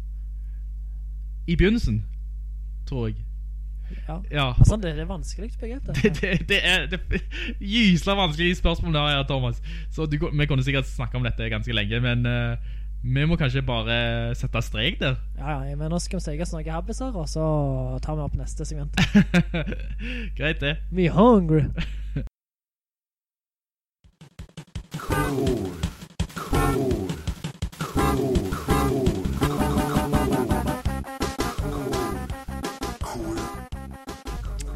I begynnelsen, tror jeg. Ja. Ja. Altså, det, det er vanskelig begrep det. Det, det, det er det, gysla vanskelige spørsmål der, ja, Thomas. Så du, vi kunne sikkert snakke om dette ganske lenge, men uh, vi må kanskje bare sette strek der. Ja, ja, men nå skal vi sege oss noen habbiser, og så tar vi opp neste segment. Greit det. We hungry.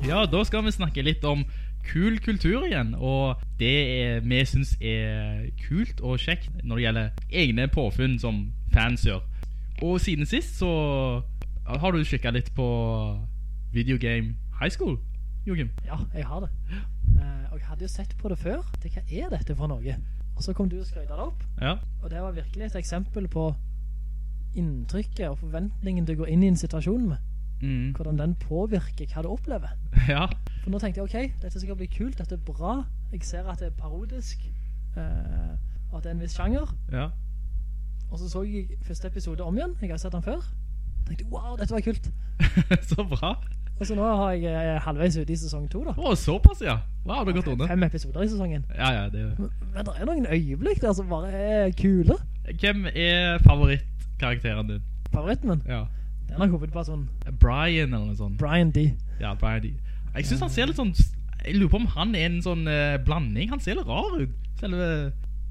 Ja, da skal vi snakke litt om kul kultur igjen, og det er, vi synes er kult og kjekt når det gjelder egne påfunn som fans gjør. Og siden sist så har du kikka litt på Video Game High School, Joachim. Ja, jeg har det. Eh, og jeg hadde jo sett på det før. Det, hva er dette for noe? Og så kom du og skrøyta det opp. Ja, Og det var virkelig et eksempel på inntrykket og forventningen du går inn i en situasjon med. Mm. Hvordan den påvirker hva du opplever. ja, For nå tenkte jeg, ok, dette skal bli kult, dette er bra. Jeg ser at det er parodisk, eh, at det er en viss sjanger. ja. Og så så jeg første episode om igjen. Jeg har sett den før. tenkte, wow, dette var kult. så bra. Og så nå har jeg eh, halvveis ute i sesong to da. Åh, såpass, ja. Wow, det har gått under. Fem episoder i sesongen. Ja, ja, det Men, men det er noen øyeblikk der som bare er kule. Hvem er favorittkarakteren din? Favoritten min, Ja. Det er nok hovedpersonen. Brian eller noe sånt. Brian D. Ja, Brian D. Jeg synes han ser litt sånn Jeg lurer på om han er en sånn eh, blanding Han ser litt rar ut Selve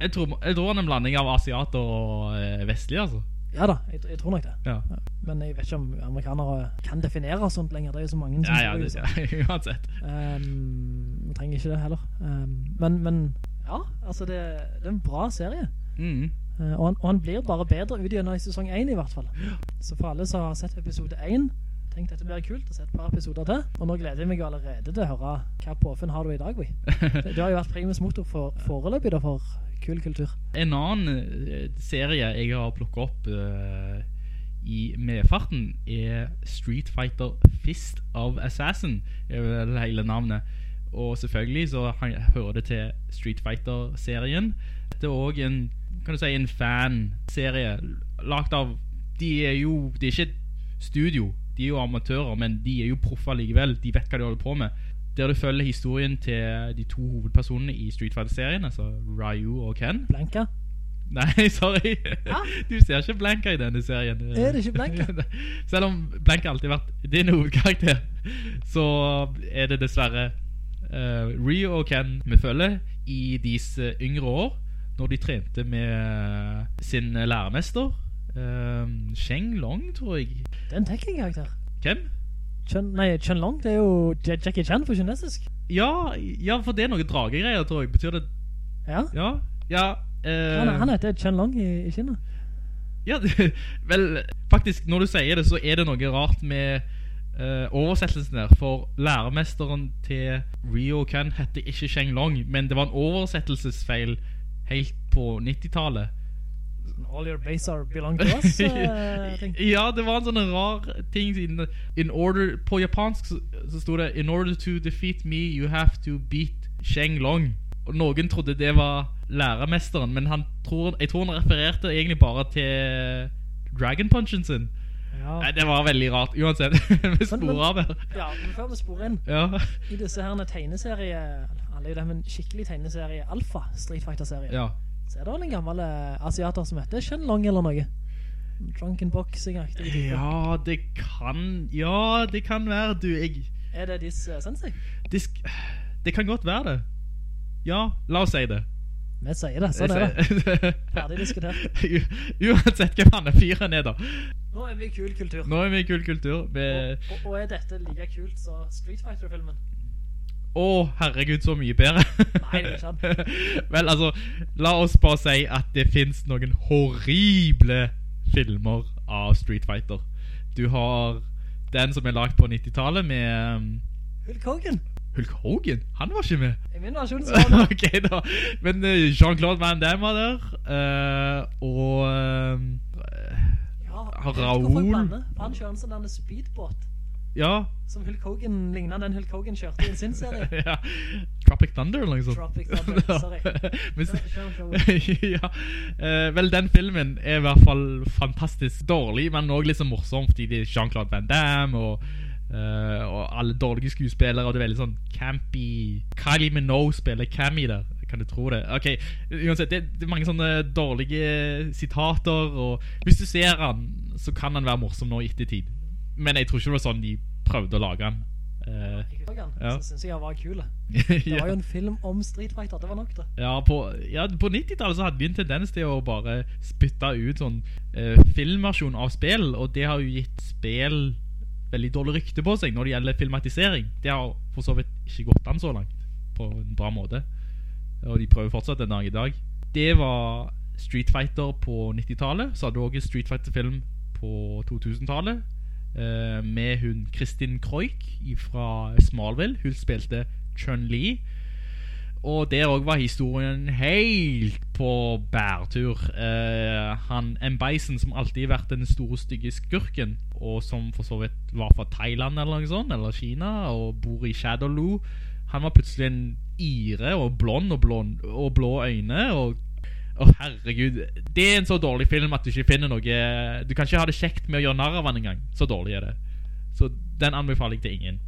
jeg tror, jeg tror han er en blanding av asiater og uh, vestlig altså Ja da, jeg, jeg tror nok det. Ja, Men jeg vet ikke om amerikanere kan definere sånt lenger. Det er jo så mange som ja, ja, det, ja uansett Um, vi trenger ikke det heller. Um, men, men ja, altså det, det er en bra serie. mm. Eh, og, han, og han blir bare bedre ut gjennom i sesong 1 i hvert fall. Så for alle som har sett episode 1, tenk dette blir kult å se et par episoder til. Og nå gleder jeg meg allerede til å høre hva påfunn har du i dag, vi. Det, det har jo vært primus motor for foreløpig da, for kul kultur. En annen eh, serie jeg har plukket opp uh, i medfarten er Street Fighter Fist of Assassin, er vel hele navnet. Og selvfølgelig så hører det til Street Fighter-serien. Det er også en, kan du si, en fanserie lagd av, de er jo, det er ikke studio, de er jo amatører, men de er jo proffer likevel, de vet hva de holder på med. Der du følger historien til de to hovedpersonene i Street Fighter-serien, altså Ryu og Ken. Blanka. Nei, sorry. Du ser ikke Blanka i denne serien. Er det ikke Blanka? Selv om Blanka alltid har vært din hovedkarakter, så er det dessverre uh, Ryu og Ken vi følger i deres eh, yngre år, når de trente med sin læremester, uh, Sheng Long, tror jeg. Det er en Tekken-karakter. Hvem? Chen, nei, Chen Long, det er jo Jackie Chan for kinesisk. Ja, ja, for det er noe dragegreier, tror jeg. Betyr det Ja, Ja? Ja. uh... han, han heter Chen Long i, i Kina. Ja, det, vel, faktisk, når du sier det, så er det noe rart med uh, oversettelsen der. For læremesteren til Rio Ken heter ikke Sheng Long, men det var en oversettelsesfeil helt på 90-tallet. All your base are belong to us. uh, ja, det var en sånn rar ting in, in order, På japansk så, så sto det In order to defeat me, you have to beat Sheng Long. Og noen trodde det var læremesteren, men han tror, jeg tror han refererte egentlig bare til Dragon Punchen sin. Ja. Nei, det var veldig rart. Uansett, vi sporer av det. ja, men før vi sporer inn, Ja. i disse herne tegneserie, alle er jo det, men skikkelig tegneserie, Alpha Street Fighter-serie, ja. så er det vel en gammel eh, asiater som heter Shen Long eller noe. Drunken boxing-aktig. Ja, det kan Ja, det kan være, du. Jeg Er det dis uh, sensei? Disk, det kan godt være det. Ja, la oss si det. Vi sier det, sånn er det. det. Ferdig diskutert. Uansett hvem han er fyren er, da. Nå er vi i kul kultur. Nå er vi i kul kultur. Vi- Og, og, og er dette like kult som Street Fighter-filmen? Å, herregud, så mye bedre. Nei, det er ikke sant. Vel, altså, la oss bare si at det finnes noen horrible filmer av Street Fighter. Du har den som er lagt på 90-tallet med um, Hulk Hogan. Hulk Hogan. Han var ikke med. I min versjon så var det ok, da. Men eh, Jean-Claude Van Damme var der. uh, og uh, ja, Raoul-. Han kjører en sånn speedbåt Ja. som Hulk Hogan lignet den Hulk Hogan kjørte i sin serie. ja. Tropic Thunder eller noe sånt. Tropic Thunder, sorry. Ja. uh, vel, den filmen er i hvert fall fantastisk dårlig, men også litt så morsom, fordi det er Jean-Claude Van Damme og, eh, og alle dårlige skuespillere, og det er veldig sånn campy. Kylie Minogue spiller Cammy der, kan du tro det? Ok, uansett, det, det er mange sånne dårlige sitater, og hvis du ser han, så kan han være morsom nå i ettertid. Men jeg tror ikke det var sånn de prøvde å lage han. uh, Ja. så synes jeg han var kul. Det var jo en film om Street Fighter, det var nok det. Ja, på, ja, på 90-tallet så hadde vi en tendens til å bare spytte ut sånn uh, filmversjon av spill, og det har jo gitt spill veldig dårlig rykte på seg når det gjelder filmatisering. Det har for så vidt ikke gått an så langt på en bra måte, og de prøver fortsatt den dag i dag. Det var Street Fighter på 90-tallet, så hadde du også Street Fighter-film på 2000-tallet, eh, med hun Kristin Kroik fra Smallville. Hun spilte Chun-Li. Og der også var historien helt på bærtur. Eh, han en Bison, som alltid har vært den store stygge skurken, og som for så vidt var fra Thailand eller noe sånt, eller Kina, og bor i Shadowloo, han var plutselig en ire og blond og, blond, og blå øyne, og å herregud, det er en så dårlig film at du ikke finner noe Du kan ikke ha det kjekt med å gjøre narr av den engang. Så dårlig er det. Så den anbefaler jeg til ingen.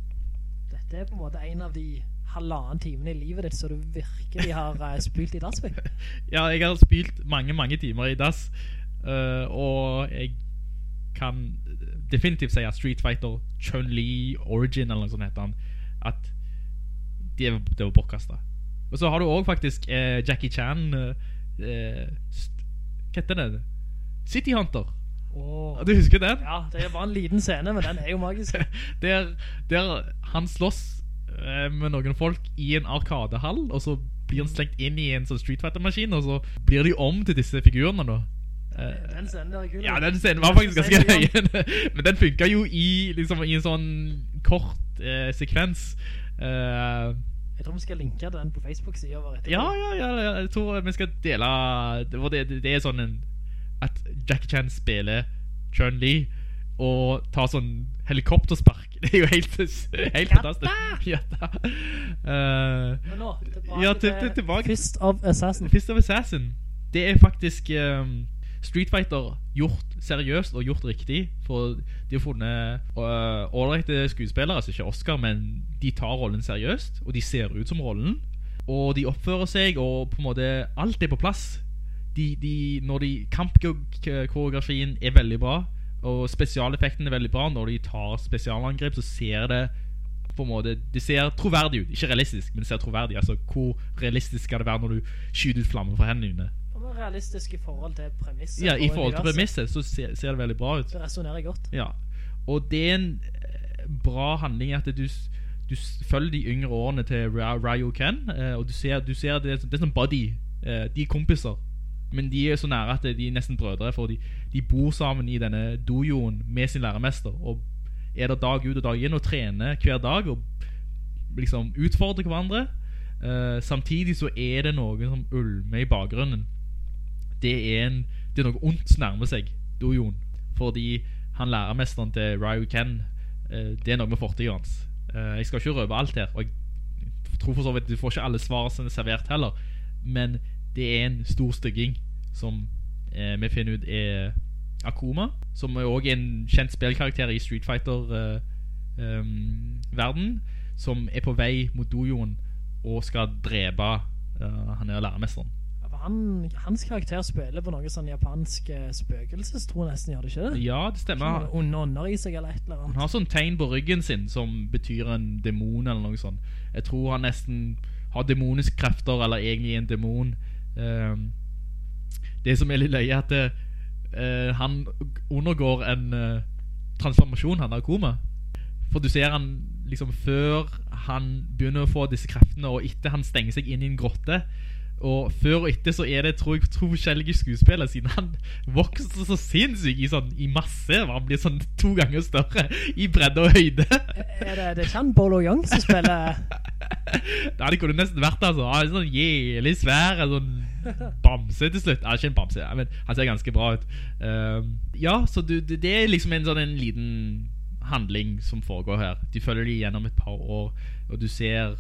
Dette er på en måte en av de halvannen timen i livet ditt så du virkelig har uh, spylt i DAS. Ja, jeg har spilt mange, mange timer i dass, uh, og jeg kan definitivt si at Street Fighter Chun-Li Origin, eller noe sånt heter han, at det, var bortkastet. Og så har du også faktisk eh, Jackie Chan, eh, eh, hva heter det? City Hunter. Oh. Du husker den? Ja, det er bare en liten scene, men den er jo magisk. der, der han slåss eh, med noen folk i en arkadehall, og så blir han slengt inn i en sånn Street Fighter-maskin, og så blir de om til disse figurene da. Eh, Den scenen der er kul. ja, den scenen var faktisk ganske høy, men den funket jo i, liksom, i en sånn kort eh, sekvens. Eh, Jeg tror vi skal linke den på Facebook-siden vår etterpå. ja, ja, ja, ja, jeg tror vi skal dele, det, det, det, det er sånn en, at Jackie Chan spiller Chun-Li og ta sånn helikopterspark. Det er jo helt, helt fantastisk. Ja da! Uh, Men nå, tilbake, Ja, til- til- tilbake. Fist of Assassin. Fist of Assassin Det er faktisk um, Street Fighter gjort seriøst og gjort riktig For de har funnet uh, Ålreite skuespillere, altså ikke Oscar Men de tar rollen seriøst Og de ser ut som rollen Og de oppfører seg Og på en måte alt er på plass de, de, Når de Kampkoreografien er veldig bra Og spesialeffekten er veldig bra. Når de tar spesialangrep Så ser det på en måte Det ser troverdig ut, ikke realistisk Men det ser troverdig, altså hvor realistisk skal det være Når du skyter ut flammen fra hendene dine? Og er realistisk i forhold til premisset. Ja, i forhold til premisset Så ser, ser det veldig bra ut. Det resonerer godt. Ja, og det er en eh, bra handling At du, du følger de yngre årene Til Ryo Ken eh, Og du ser, du ser det, det er sånn buddy eh, De er kompiser Men de er så nære at de er nesten brødre For de, de bor sammen i denne dojoen Med sin læremester Og er der dag ut og dag inn Og trener hver dag Og liksom utfordrer hverandre Uh, Samtidig så er det noe som ulmer i bakgrunnen det er, en, det er noe ondt som nærmer seg dojoen. Fordi han læremesteren til Ryu Ken, uh, det er noe med fortida hans. Uh, jeg skal ikke røpe alt her, og jeg tror for så vidt du får ikke alle svarene som er servert heller. Men det er en stor stygging som eh, vi finner ut er Akuma, som er også en kjent spillkarakter i Street Fighter-verden, som er på vei mot dojoen og skal drepe uh, han er læremesteren. Han, hans karakter spiller på noe sånn japansk tror spøkelsestro nesten, gjør det ikke det? Ja, det stemmer. Sånn Onde ånder i seg eller et eller Han har sånn tegn på ryggen sin som betyr en demon eller noe sånt. Jeg tror han nesten har demoniske krefter, eller egentlig en demon. Ehm, det som er litt løye er at eh, han undergår en eh, transformasjon, han Akuma. For du ser han liksom før han begynner å få disse kreftene, og etter han stenger seg inn i en grotte. Og før og etter så er det tror jeg, to forskjellige skuespillere Siden han vokser så sinnssykt i, sånn, i masse Han blir sånn to ganger større I bredde og høyde. Er det, det ikke han Bolo Young som spiller? Da det kunne nesten vært altså, Han er sånn jævlig svær Sånn bamse til slutt. Ja, Ikke en bamse, men han ser ganske bra ut. Um, Ja, så du, det, er liksom en sånn en liten handling som foregår her. De følger de gjennom et par år Og du ser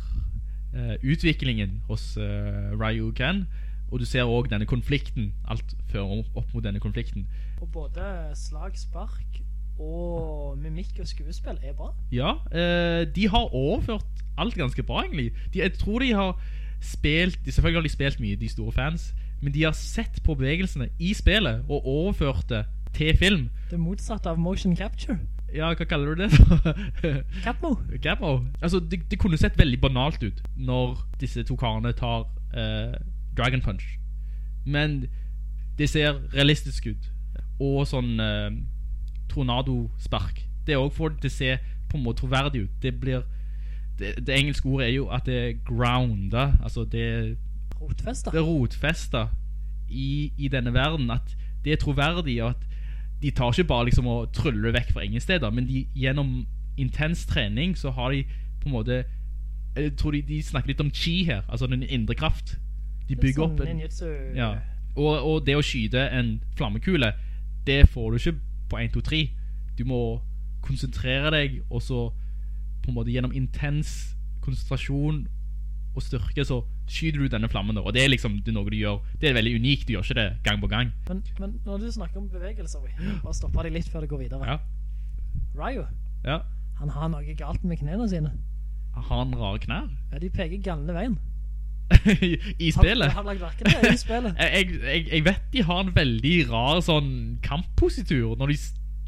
utviklingen hos uh, Ryu Ken Og du ser også denne konflikten Alt fører opp, mot denne konflikten Og både slag, spark og mimikk og skuespill er bra. Ja, eh, de har overført alt ganske bra egentlig de, Jeg tror de har spilt de, Selvfølgelig har de spilt mye, de store fans Men de har sett på bevegelsene i spillet Og overført det til film Det motsatte av motion capture. Ja, hva kaller du det? for? Capmo. Gabbo Altså, det, det kunne sett veldig banalt ut Når disse to karene tar uh, Dragon Punch Men det ser realistisk ut Og sånn uh, Tornado-spark Det òg får det til å se på en måte troverdig ut Det blir Det, det engelske ordet er jo at det er grounda Altså det, Rotfester. det er rotfesta i, I denne verden At det er troverdig Og at de tar ikke bare liksom og tryller vekk fra ingen steder Men de, gjennom intens trening Så har de på en måte Jeg tror de, de snakker litt om chi her Altså den indre kraft De bygger opp sånn en, ja. og, og det å skyte en flammekule Det får du ikke på 1, 2, 3 Du må konsentrere deg Og så på en måte gjennom intens konsentrasjon Og styrke så skyter du denne flammen da. Og det er liksom det er noe du gjør Det er veldig unikt, du gjør ikke det gang på gang Men, men når du snakker om bevegelser, vi, bare stopper deg litt før det går videre. Ja, Ryu, ja han har noe galt med knene sine. Har han rare knær? Ja, de peker galne veien. I spillet? Har, har det i spillet. jeg, jeg, jeg vet de har en veldig rar sånn kamppositur Når de,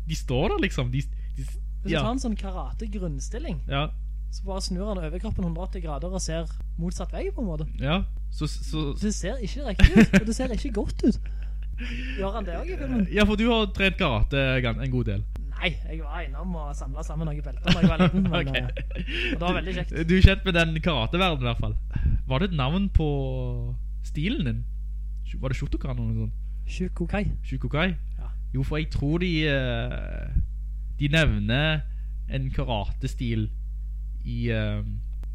de står der liksom De, de, du ja, tar en sånn karate-grunnstilling, ja, så bare snur han overkroppen 180 grader og ser motsatt vei på en måte. ja så, så, Det ser ikke riktig ut, og det ser ikke godt ut. Gjør han det også i filmen? Ja, for du har trent karate en god del Nei, jeg var innom og samlet sammen noen belter da jeg var liten, men Ok. eh, det var veldig kjekt. Du er kjent med den karateverdenen i hvert fall Var det et navn på stilen din? Var det Shotokan eller noe sånt? Shukokai. Shukokai? Ja. Jo, for jeg tror de eh, De nevner en karatestil i, uh,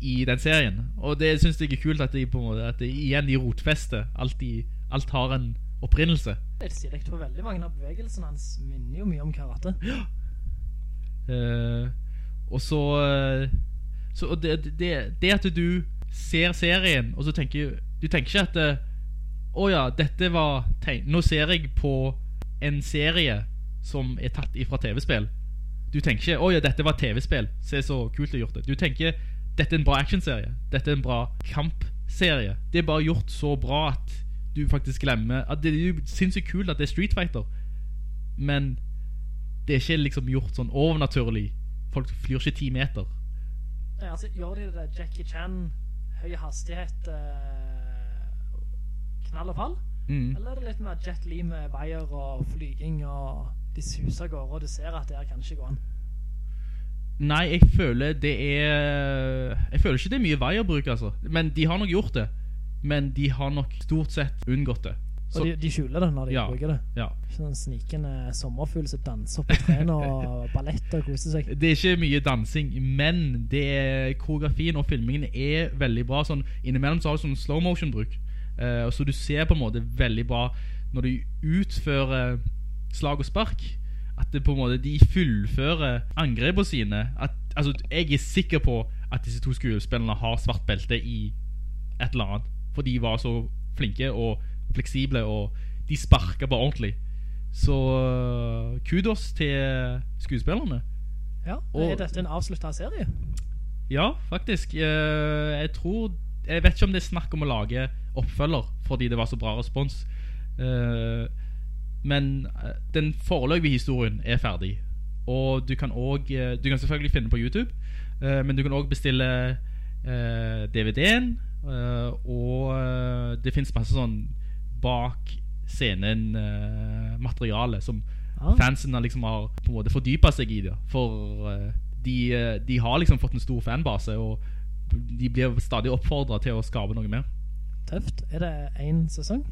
i den serien Og det synes jeg er kult at de på en måte At de, igjen de rotfester alt, de, alt har en opprinnelse. Det sier jeg for veldig mange av bevegelsene hans minner jo mye om karate. Eh, og så, eh, så det, det, det at du ser serien, og så tenker du tenker ikke at Åja, ja, dette var tegn... Nå ser jeg på en serie som er tatt ifra TV-spill. Du tenker ikke Å ja, dette var TV-spill. Se så kult du har gjort det. Du tenker dette er en bra actionserie. Dette er en bra kampserie. Det er bare gjort så bra at du faktisk glemmer At det er jo sinnssykt kult at det er Street Fighter, men det er ikke liksom gjort sånn overnaturlig. Folk flyr ikke ti meter. Ja, altså, gjør de det der Jackie Chan, høy hastighet, eh, knall og fall? Mm. Eller er det litt mer Jet Li med veier og flyging og de suser går, og du ser at det her kan ikke gå an? Nei, jeg føler det er Jeg føler ikke det er mye vei å bruke, altså. Men de har nok gjort det. Men de har nok stort sett unngått det. Så, Og de, de skjuler det når de Ja. bruker det. ja. Sånn snikende sommerfugl som danser på trærne og ballett og koser seg. Det er ikke mye dansing, men det er, koreografien og filmingen er veldig bra. Sånn, innimellom så har du sånn slow motion-bruk. Uh, så du ser på en måte veldig bra når du utfører slag og spark. At det på en måte de fullfører angrepene sine. At, altså, jeg er sikker på at disse to skuespillerne har svart belte i et eller annet. For de var så flinke og fleksible, og de sparket bare ordentlig. Så kudos til skuespillerne. Ja, Og- er dette en avsluttet serie? Ja, faktisk. Eh, Jeg tror Jeg vet ikke om det er snakk om å lage oppfølger fordi det var så bra respons. Eh, Men eh, den foreløpige historien er ferdig. Og du kan òg Du kan selvfølgelig finne på YouTube, eh, men du kan òg bestille eh, DVD-en. eh, Og eh, det fins masse sånn bak scenen-materiale som Ah. fansen liksom har på en måte fordypa seg i det. For eh, de, eh, de har liksom fått en stor fanbase, og de blir stadig oppfordra til å skape noe mer. Tøft. Er det en sesong?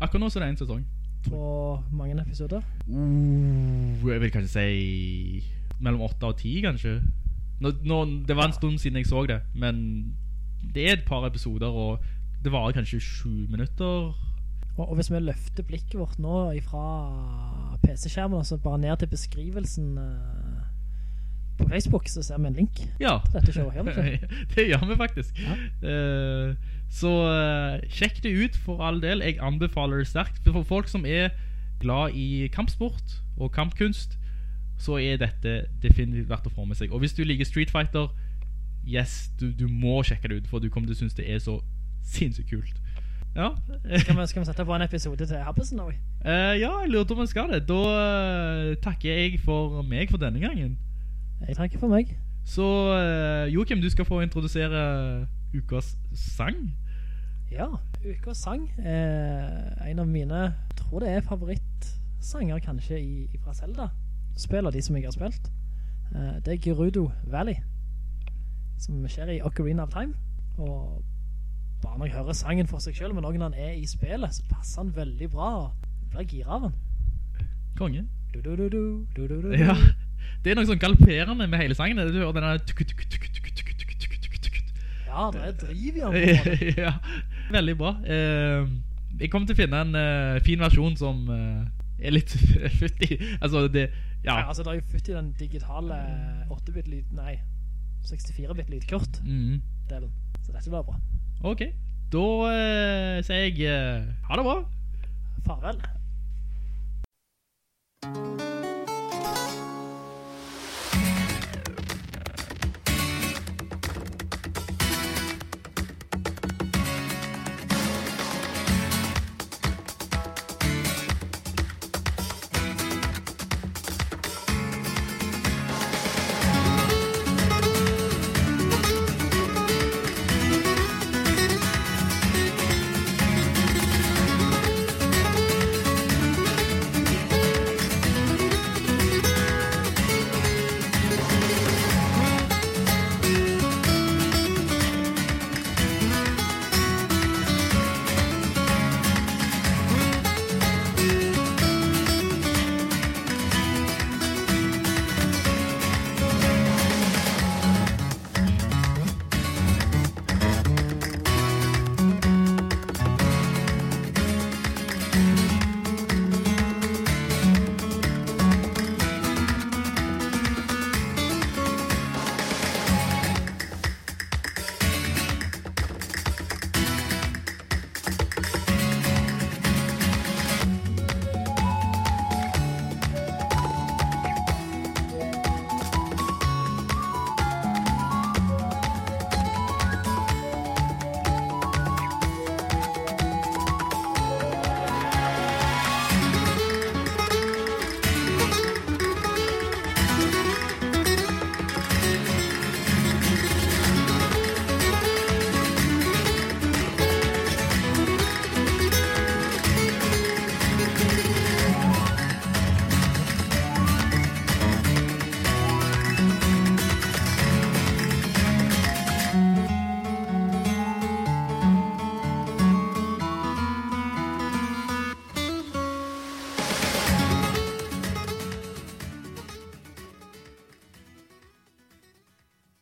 Akkurat nå så er det en sesong. På mange episoder? Uh, jeg vil kanskje si mellom åtte og ti, kanskje. Nå, nå, det var en stund siden jeg så det, men det er et par episoder, og det varer kanskje sju minutter. Og, og hvis vi løfter blikket vårt nå fra PC-skjermen, så bare ned til beskrivelsen eh, på Facebook, så ser vi en link. Ja. Showet her, det gjør vi faktisk. Ja. Eh, så eh, sjekk det ut for all del. Jeg anbefaler det sterkt. For folk som er glad i kampsport og kampkunst, så er dette definitivt verdt å få med seg. Og hvis du liker Street Fighter, yes, du, du må sjekke det ut, for du kommer til å synes det er så sinnssykt kult. Ja. Skal vi, skal vi sette på en episode til Happesen nå? Uh, ja, jeg lurte om jeg skal det. Da uh, takker jeg for meg for denne gangen. Jeg takker for meg. Så uh, Joakim, du skal få introdusere ukas sang. Ja, ukas sang. Eh, en av mine, jeg tror det er favorittsanger kanskje i, i fra Zelda. Spiller de som jeg har spilt. Eh, det er Gerudo Valley, som skjer i Ocarina of Time. Og bare når jeg hører sangen for seg selv, men også når han er i spillet, så passer han veldig bra. Jeg blir gir av han. Konge. Du, du, du, ja, det er noe sånn galperende med hele sangen. Du hører denne tuk, tuk, tuk, tuk, tuk ja, det er driv i han. ja, veldig bra. Eh, jeg kommer til å finne en eh, fin versjon som eh, er litt futtig. Altså, det, Ja, ja. altså det er jo futt i den digitale 8-bit lyd, nei, 64-bit lydkort-delen. Mm. Så dette blir bra. Ok, da eh, sier jeg eh, ha det bra. Farvel.